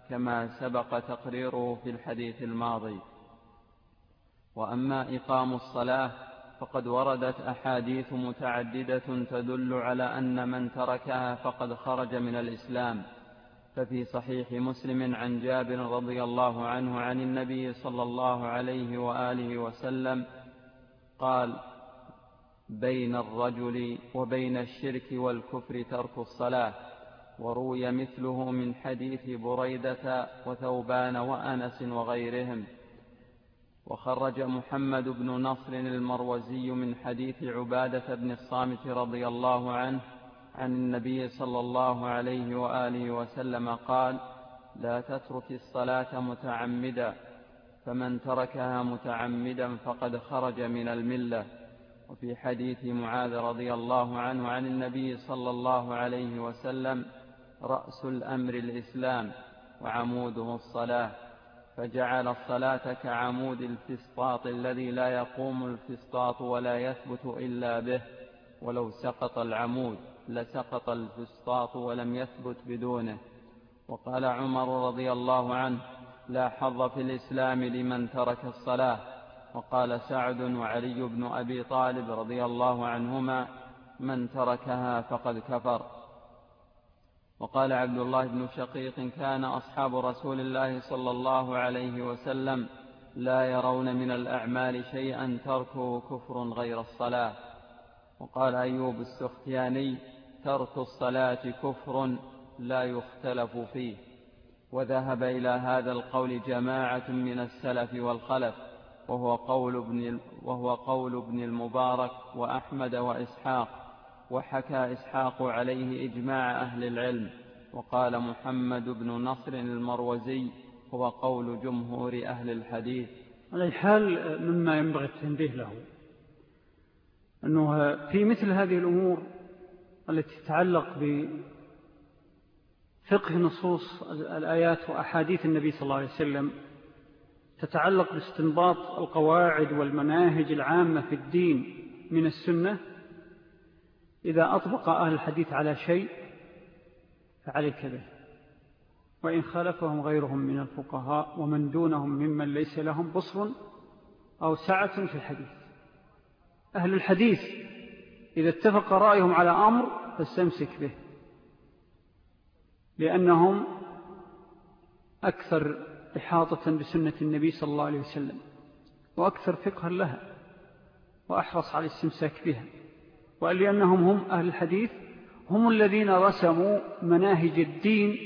كما سبق تقريره في الحديث الماضي. وأما إقام الصلاة فقد وردت أحاديث متعددة تدل على أن من تركها فقد خرج من الإسلام. ففي صحيح مسلم عن جابر رضي الله عنه عن النبي صلى الله عليه وآله وسلم قال بين الرجل وبين الشرك والكفر ترك الصلاة. وروي مثله من حديث بريدة وثوبان وأنس وغيرهم. وخرج محمد بن نصر المروزي من حديث عبادة بن الصامت رضي الله عنه عن النبي صلى الله عليه وآله وسلم قال لا تترك الصلاة متعمدا فمن تركها متعمدا فقد خرج من الملة. وفي حديث معاذ رضي الله عنه عن النبي صلى الله عليه وسلم رأس الأمر الإسلام وعموده الصلاة. فجعل الصلاة كعمود الفسطاط الذي لا يقوم الفسطاط ولا يثبت إلا به ولو سقط العمود لسقط الفسطاط ولم يثبت بدونه. وقال عمر رضي الله عنه لا حظ في الإسلام لمن ترك الصلاة. وقال سعد وعلي بن أبي طالب رضي الله عنهما من تركها فقد كفر. وقال عبد الله بن شقيق كان أصحاب رسول الله صلى الله عليه وسلم لا يرون من الأعمال شيئا تركه كفر غير الصلاة. وقال أيوب السختياني ترك الصلاة كفر لا يختلف فيه. وذهب إلى هذا القول جماعة من السلف والخلف وهو قول ابن, وهو قول ابن المبارك وأحمد وإسحاق. وحكى إسحاق عليه إجماع أهل العلم وقال محمد بن نصر المروزي هو قول جمهور أهل الحديث. على حال مما ينبغي التنبيه له أنه في مثل هذه الأمور التي تتعلق بفقه نصوص الآيات وأحاديث النبي صلى الله عليه وسلم تتعلق باستنباط القواعد والمناهج العامة في الدين من السنة إذا أطبق أهل الحديث على شيء فعليك به وإن خالفهم غيرهم من الفقهاء ومن دونهم ممن ليس لهم بصر أو سعة في الحديث. أهل الحديث إذا اتفق رأيهم على أمر فاستمسك به لأنهم أكثر إحاطة بسنة النبي صلى الله عليه وسلم وأكثر فقها لها وأحرص على الاستمساك بها. وقال لأنهم هم أهل الحديث هم الذين رسموا مناهج الدين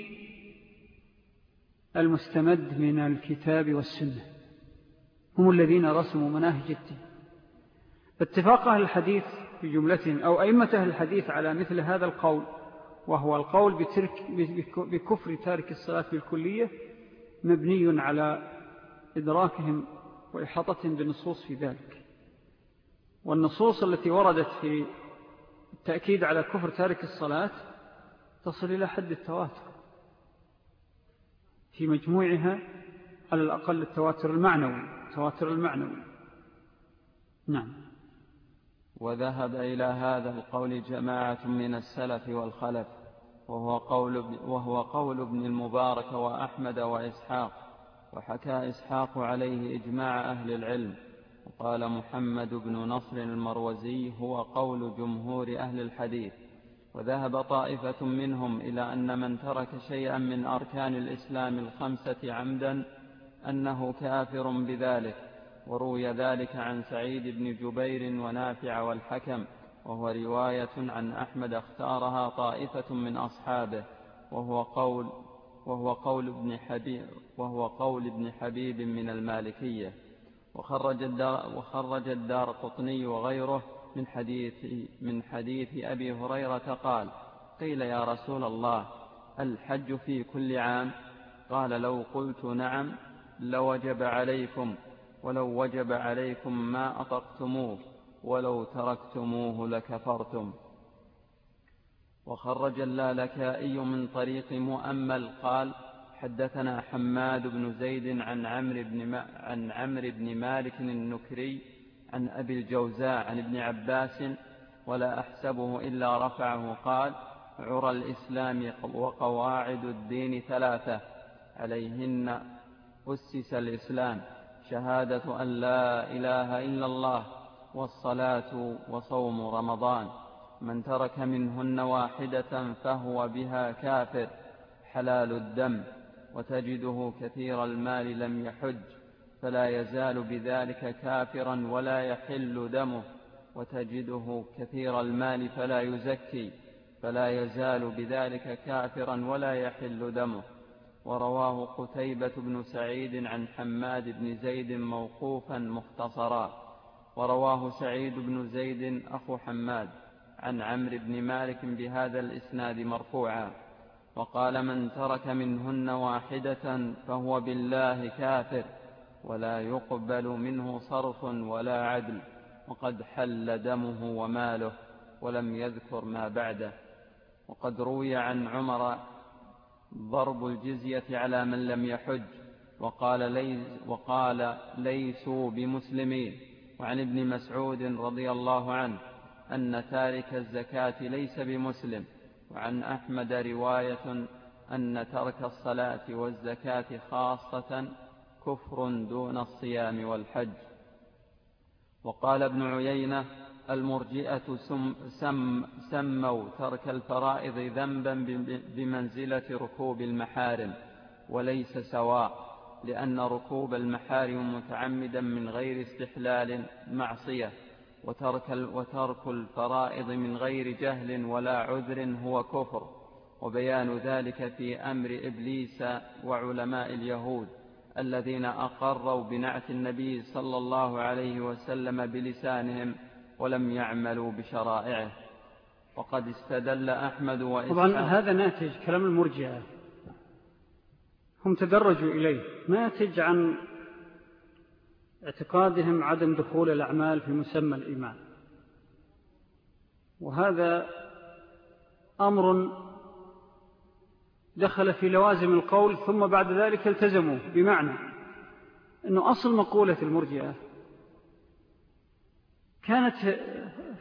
المستمد من الكتاب والسنة. هم الذين رسموا مناهج الدين. فاتفاق أهل الحديث في جملتهم أو أئمة أهل الحديث على مثل هذا القول وهو القول بترك بكفر تارك الصلاة بالكلية مبني على إدراكهم وإحاطتهم بالنصوص في ذلك. والنصوص التي وردت في التأكيد على كفر تارك الصلاة تصل إلى حد التواتر في مجموعها على الأقل التواتر المعنوي التواتر المعنوي. نعم. وذهب إلى هذا القول جماعة من السلف والخلف وهو قول, وهو قول ابن المبارك وأحمد وإسحاق وحكى إسحاق عليه إجماع أهل العلم. وقال محمد بن نصر المروزي هو قول جمهور أهل الحديث وذهب طائفة منهم إلى أن من ترك شيئا من أركان الإسلام الخمسة عمدا أنه كافر بذلك وروي ذلك عن سعيد بن جبير ونافع والحكم وهو رواية عن أحمد اختارها طائفة من أصحابه وهو قول وهو قول ابن حبيب وهو قول ابن حبيب من المالكية. وخرج الدار, وخرج الدار قطني وغيره من حديث, من حديث أبي هريرة قال قيل يا رسول الله الحج في كل عام؟ قال لو قلت نعم لوجب عليكم ولو وجب عليكم ما أطقتموه ولو تركتموه لكفرتم. وخرج اللالكائي من طريق مؤمل قال حدثنا حماد بن زيد عن عمرو بن, عن عمرو بن مالك النكري عن أبي الجوزاء عن ابن عباس ولا أحسبه إلا رفعه قال عرى الإسلام وقواعد الدين ثلاثة عليهن أسس الإسلام شهادة أن لا إله إلا الله والصلاة وصوم رمضان. من ترك منهن واحدة فهو بها كافر حلال الدم. وتجده كثير المال لم يحج فلا يزال بذلك كافرا ولا يحل دمه. وتجده كثير المال فلا يزكي فلا يزال بذلك كافرا ولا يحل دمه. ورواه قتيبة بن سعيد عن حماد بن زيد موقوفا مختصرا. ورواه سعيد بن زيد أخو حماد عن عمرو بن مالك بهذا الإسناد مرفوعا. وقال من ترك منهن واحدة فهو بالله كافر ولا يقبل منه صرف ولا عدل وقد حل دمه وماله ولم يذكر ما بعده. وقد روي عن عمر ضرب الجزية على من لم يحج وقال, ليس وقال ليسوا بمسلمين. وعن ابن مسعود رضي الله عنه أن تارك الزكاة ليس بمسلم وعن أحمد رواية أن ترك الصلاة والزكاة خاصة كفر دون الصيام والحج. وقال ابن عيينة المرجئة سم سم سموا ترك الفرائض ذنبا بمنزلة ركوب المحارم وليس سواء لأن ركوب المحارم متعمدا من غير استحلال معصية. وترك, وترك الفرائض من غير جهل ولا عذر هو كفر. وبيان ذلك في أمر إبليس وعلماء اليهود الذين أقروا بنعت النبي صلى الله عليه وسلم بلسانهم ولم يعملوا بشرائعه. وقد استدل أحمد وإسحاق. طبعا هذا ناتج كلام المرجئة. هم تدرجوا إليه. ناتج عن اعتقادهم عدم دخول الأعمال في مسمى الإيمان. وهذا أمر دخل في لوازم القول ثم بعد ذلك التزموا بمعنى أنه أصل مقولة المرجئة كانت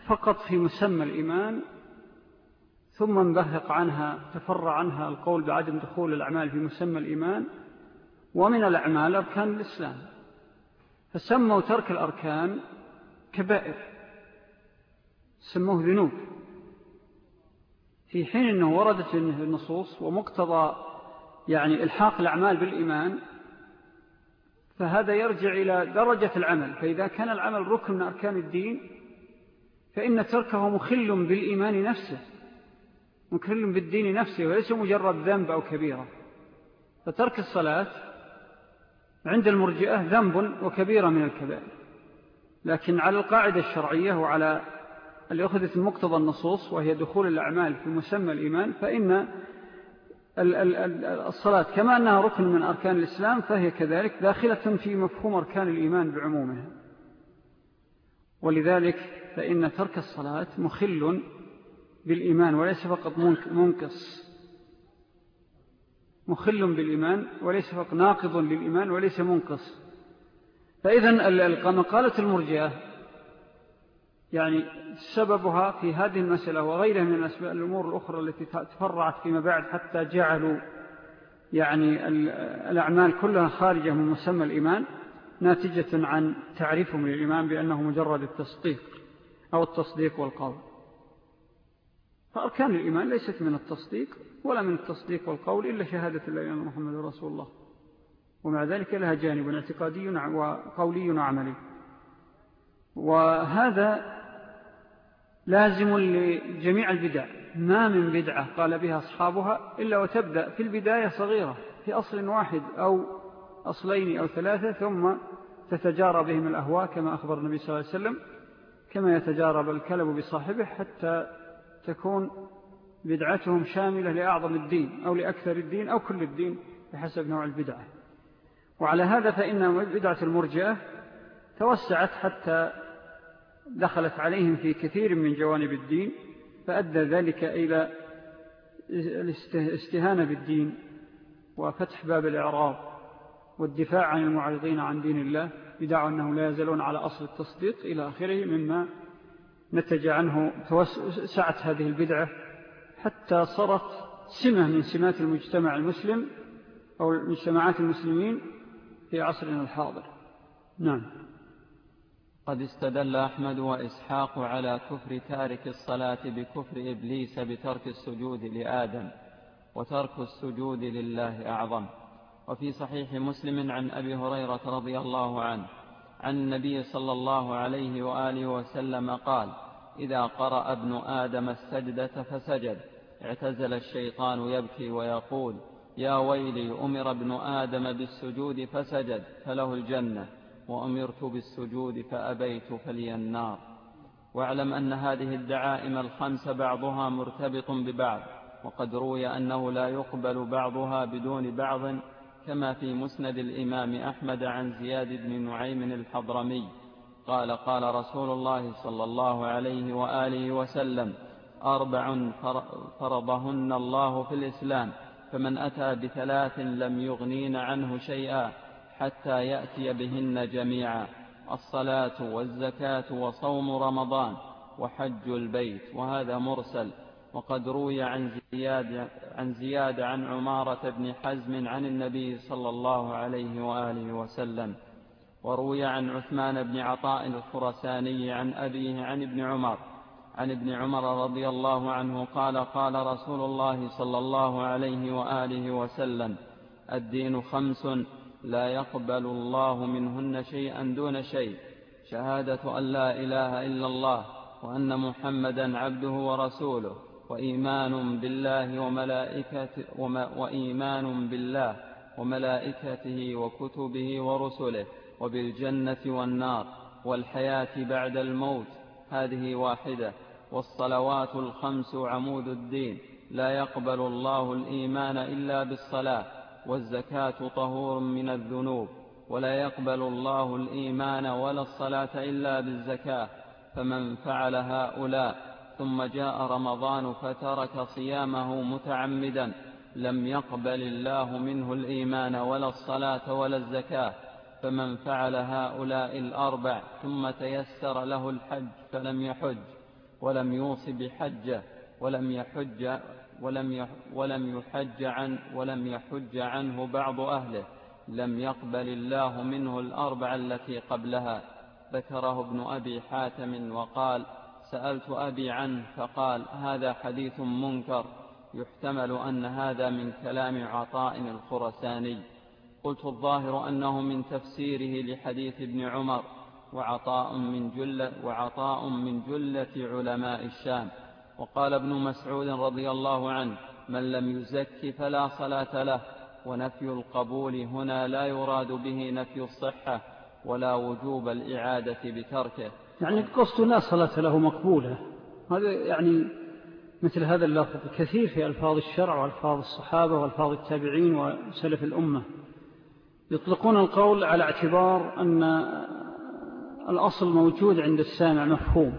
فقط في مسمى الإيمان ثم انبهق عنها تفرع عنها القول بعدم دخول الأعمال في مسمى الإيمان ومن الأعمال أركان الإسلام. فسموا ترك الأركان كبائر سموه ذنوب. في حين أنه وردت النصوص ومقتضى يعني إلحاق الأعمال بالإيمان فهذا يرجع إلى درجة العمل. فإذا كان العمل ركن من أركان الدين فإن تركه مخل بالإيمان نفسه مخل بالدين نفسه وليس مجرد ذنب أو كبيرة. فترك الصلاة عند المرجئة ذنب وكبيرة من الكبائر. لكن على القاعدة الشرعية وعلى اللي أخذت المقتضى النصوص وهي دخول الأعمال في مسمى الإيمان فإن الصلاة كما أنها ركن من أركان الإسلام فهي كذلك داخلة في مفهوم أركان الإيمان بعمومها. ولذلك فإن ترك الصلاة مخل بالإيمان وليس فقط منقص. مخل بالإيمان وليس فقط ناقض للإيمان وليس منقص. فإذا مقالة المرجئة يعني سببها في هذه المسألة وغيرها من الأمور الأخرى التي تفرعت فيما بعد حتى جعلوا يعني الأعمال كلها خارجة من مسمى الإيمان ناتجة عن تعريفهم للإيمان بأنه مجرد التصديق أو التصديق والقول. فأركان الإيمان ليست من التصديق. ولا من التصديق والقول إلا شهادة الله أن محمد رسول الله. ومع ذلك لها جانب اعتقادي وقولي وعملي. وهذا لازم لجميع البدع. ما من بدعة قال بها أصحابها إلا وتبدأ في البداية صغيرة في أصل واحد أو أصلين أو ثلاثة ثم تتجارى بهم الأهواء كما أخبر النبي صلى الله عليه وسلم كما يتجارب الكلب بصاحبه حتى تكون بدعتهم شاملة لأعظم الدين أو لأكثر الدين أو كل الدين بحسب نوع البدعة. وعلى هذا فإن بدعة المرجئة توسعت حتى دخلت عليهم في كثير من جوانب الدين فأدى ذلك إلى الاستهانة بالدين وفتح باب الإعراض والدفاع عن المعرضين عن دين الله بدعوا أنه لا يزالون على أصل التصديق إلى آخره مما نتج عنه سعت هذه البدعة حتى صارت سمة من سمات المجتمع المسلم أو المجتمعات المسلمين في عصرنا الحاضر. نعم. قد استدل أحمد وإسحاق على كفر تارك الصلاة بكفر إبليس بترك السجود لآدم وترك السجود لله أعظم. وفي صحيح مسلم عن أبي هريرة رضي الله عنه عن النبي صلى الله عليه وآله وسلم قال إذا قرأ ابن آدم السجدة فسجد. اعتزل الشيطان يبكي ويقول يا ويلي أمر ابن آدم بالسجود فسجد فله الجنة. وأمرت بالسجود فأبيت فلي النار. واعلم أن هذه الدعائم الخمس بعضها مرتبط ببعض وقد روي أنه لا يقبل بعضها بدون بعض كما في مسند الإمام أحمد عن زياد بن نعيم الحضرمي. قال قال رسول الله صلى الله عليه وآله وسلم أربع فرضهن الله في الإسلام فمن أتى بثلاث لم يغنين عنه شيئا حتى يأتي بهن جميعا الصلاة والزكاة وصوم رمضان وحج البيت وهذا مرسل. وقد روي عن زياد عن, زياد عن عمارة بن حزم عن النبي صلى الله عليه وآله وسلم وروي عن عثمان بن عطاء الخرساني عن أبيه عن ابن عمر عن ابن عمر رضي الله عنه قال قال رسول الله صلى الله عليه وآله وسلم الدين خمس لا يقبل الله منهن شيئا دون شيء. شهادة أن لا إله إلا الله وأن محمدا عبده ورسوله وإيمان بالله وملائكته وإيمان بالله وملائكته وكتبه ورسله. وبالجنة والنار والحياة بعد الموت هذه واحدة. والصلوات الخمس عمود الدين. لا يقبل الله الإيمان إلا بالصلاة والزكاة طهور من الذنوب. ولا يقبل الله الإيمان ولا الصلاة إلا بالزكاة فمن فعل هؤلاء ثم جاء رمضان فترك صيامه متعمدا لم يقبل الله منه الإيمان ولا الصلاة ولا الزكاة. فمن فعل هؤلاء الأربع ثم تيسر له الحج فلم يحج ولم يوص بحجة ولم يحج ولم ولم يحج عن ولم يحج عنه بعض أهله. لم يقبل الله منه الأربع التي قبلها. ذكره ابن أبي حاتم وقال سألت أبي عنه فقال هذا حديث منكر. يحتمل أن هذا من كلام عطاء الخرساني قلت الظاهر أنه من تفسيره لحديث ابن عمر وعطاء من جلة, وعطاء من جلة علماء الشام. وقال ابن مسعود رضي الله عنه من لم يزك فلا صلاة له ونفي القبول هنا لا يراد به نفي الصحة ولا وجوب الإعادة بتركه. يعني قصد لا صلاة له مقبولة. هذا يعني مثل هذا اللفظ كثير في ألفاظ الشرع وألفاظ الصحابة وألفاظ التابعين وسلف الأمة. يطلقون القول على اعتبار أن الأصل موجود عند السامع مفهوم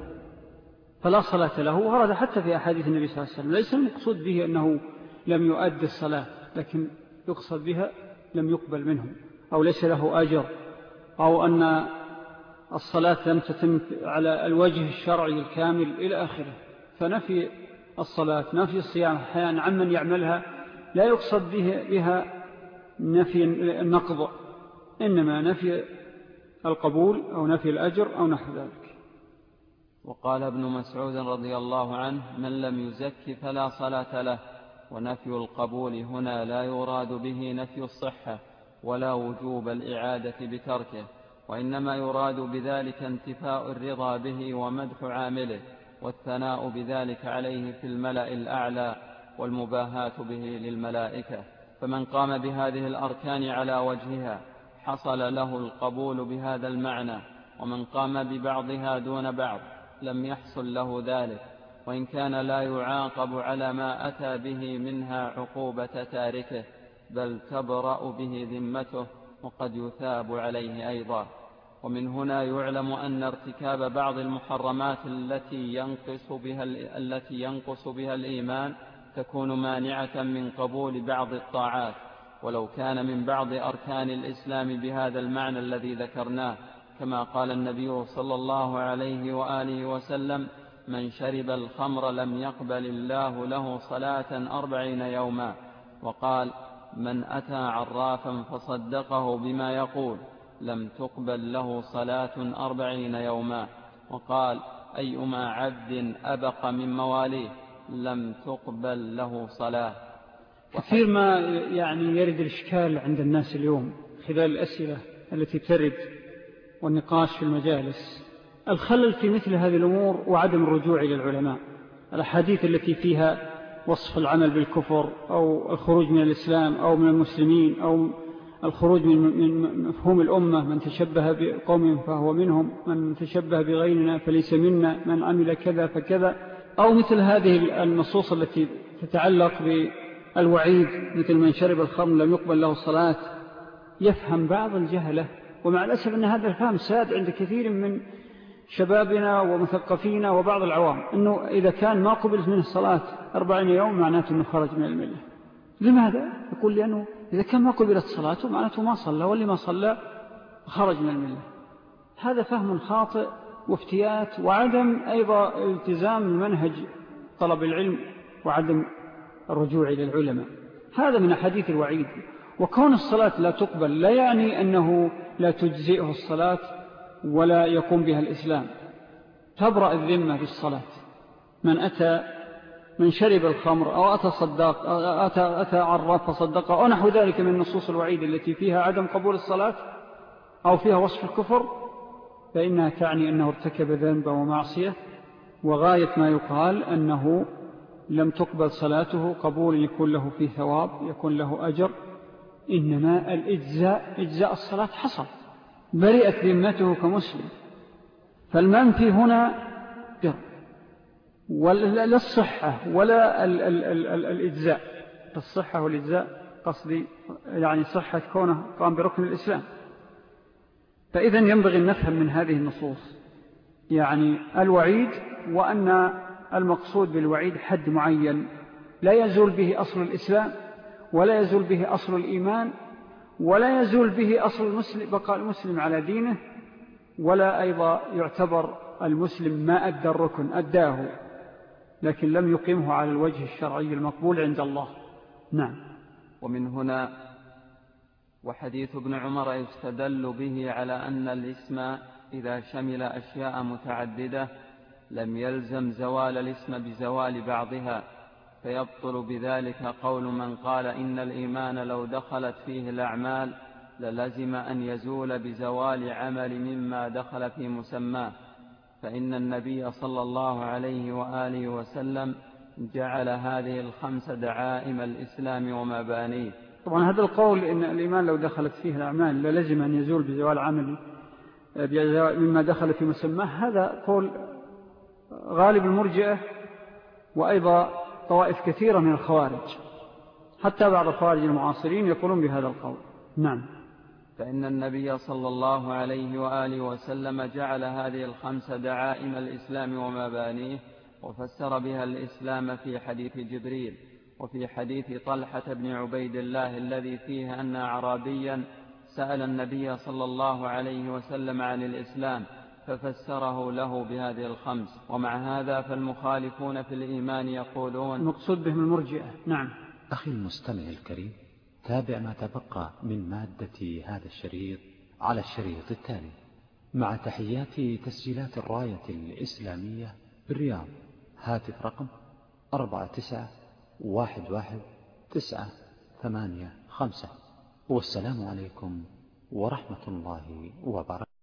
فلا صلاة له ورد حتى في أحاديث النبي صلى الله عليه وسلم. ليس المقصود به أنه لم يؤدي الصلاة لكن يقصد بها لم يقبل منه أو ليس له أجر أو أن الصلاة لم تتم على الوجه الشرعي الكامل إلى آخره. فنفي الصلاة نفي الصيام أحيانا عمن يعملها لا يقصد بها نفي النقض إنما نفي القبول أو نفي الأجر أو نحو ذلك. وقال ابن مسعود رضي الله عنه من لم يزك فلا صلاة له ونفي القبول هنا لا يراد به نفي الصحة ولا وجوب الإعادة بتركه وإنما يراد بذلك انتفاء الرضا به ومدح عامله والثناء بذلك عليه في الملأ الأعلى والمباهاة به للملائكة. فمن قام بهذه الأركان على وجهها حصل له القبول بهذا المعنى ومن قام ببعضها دون بعض لم يحصل له ذلك وإن كان لا يعاقب على ما أتى به منها عقوبة تاركه بل تبرأ به ذمته وقد يثاب عليه أيضا. ومن هنا يعلم أن ارتكاب بعض المحرمات التي ينقص بها, التي ينقص بها الإيمان تكون مانعة من قبول بعض الطاعات ولو كان من بعض أركان الإسلام بهذا المعنى الذي ذكرناه كما قال النبي صلى الله عليه وآله وسلم من شرب الخمر لم يقبل الله له صلاة أربعين يوما وقال من أتى عرافا فصدقه بما يقول لم تقبل له صلاة أربعين يوما وقال أيما عبد أبق من مواليه لم تقبل له صلاة. كثير ما يعني يرد الإشكال عند الناس اليوم خلال الأسئلة التي ترد والنقاش في المجالس. الخلل في مثل هذه الأمور وعدم الرجوع إلى العلماء. الأحاديث التي فيها وصف العمل بالكفر أو الخروج من الإسلام أو من المسلمين أو الخروج من مفهوم الأمة من تشبه بقوم فهو منهم من تشبه بغيرنا فليس منا من عمل كذا فكذا. أو مثل هذه النصوص التي تتعلق بالوعيد مثل من شرب الخمر لم يقبل له الصلاة. يفهم بعض الجهلة ومع الأسف أن هذا الفهم ساد عند كثير من شبابنا ومثقفينا وبعض العوام أنه إذا كان ما قبلت منه الصلاة أربعين يوم معناته أنه خرج من الملة. لماذا؟ يقول لأنه إذا كان ما قبلت صلاته معناته ما صلى واللي ما صلى خرج من الملة. هذا فهم خاطئ وافتيات وعدم أيضا التزام المنهج طلب العلم وعدم الرجوع إلى العلماء. هذا من حديث الوعيد. وكون الصلاة لا تقبل لا يعني أنه لا تجزئه الصلاة ولا يقوم بها الإسلام. تبرأ الذمة بالصلاة. من أتى من شرب الخمر أو أتى صداق أو أتى, أتى عراف فصدق أو نحو ذلك من نصوص الوعيد التي فيها عدم قبول الصلاة أو فيها وصف الكفر فإنها تعني أنه ارتكب ذنب ومعصية وغاية ما يقال أنه لم تقبل صلاته قبول يكون له فيه ثواب يكون له أجر. إنما الإجزاء إجزاء الصلاة حصل برئت ذمته كمسلم. فالمنفي هنا جر ولا الصحة ولا ال ال ال ال الإجزاء. الصحة والإجزاء قصدي يعني صحة كونه قام بركن الإسلام. فإذا ينبغي أن نفهم من هذه النصوص يعني الوعيد وأن المقصود بالوعيد حد معين لا يزول به أصل الإسلام ولا يزول به أصل الإيمان ولا يزول به أصل المسلم بقاء المسلم على دينه ولا أيضا يعتبر المسلم ما أدى الركن أداه لكن لم يقيمه على الوجه الشرعي المقبول عند الله. نعم. ومن هنا وحديث ابن عمر يستدل به على أن الاسم إذا شمل أشياء متعددة لم يلزم زوال الاسم بزوال بعضها فيبطل بذلك قول من قال إن الإيمان لو دخلت فيه الأعمال للزم أن يزول بزوال عمل مما دخل في مسماه. فإن النبي صلى الله عليه وآله وسلم جعل هذه الخمس دعائم الإسلام ومبانيه. طبعا هذا القول إن الإيمان لو دخلت فيه الأعمال للزم أن يزول بزوال عمل مما دخل في مسماه هذا قول غالب المرجئة وأيضا طوائف كثيرة من الخوارج. حتى بعض الخوارج المعاصرين يقولون بهذا القول. نعم. فإن النبي صلى الله عليه وآله وسلم جعل هذه الخمس دعائم الإسلام ومبانيه وفسر بها الإسلام في حديث جبريل. وفي حديث طلحة بن عبيد الله الذي فيه أن أعرابيا سأل النبي صلى الله عليه وسلم عن الإسلام ففسره له بهذه الخمس. ومع هذا فالمخالفون في الإيمان يقولون مقصود بهم المرجئة. نعم. أخي المستمع الكريم تابع ما تبقى من مادة هذا الشريط على الشريط التالي. مع تحيات تسجيلات الراية الإسلامية بالرياض. هاتف رقم أربعة تسعة واحد واحد تسعة ثمانية خمسة والسلام عليكم ورحمة الله وبركاته.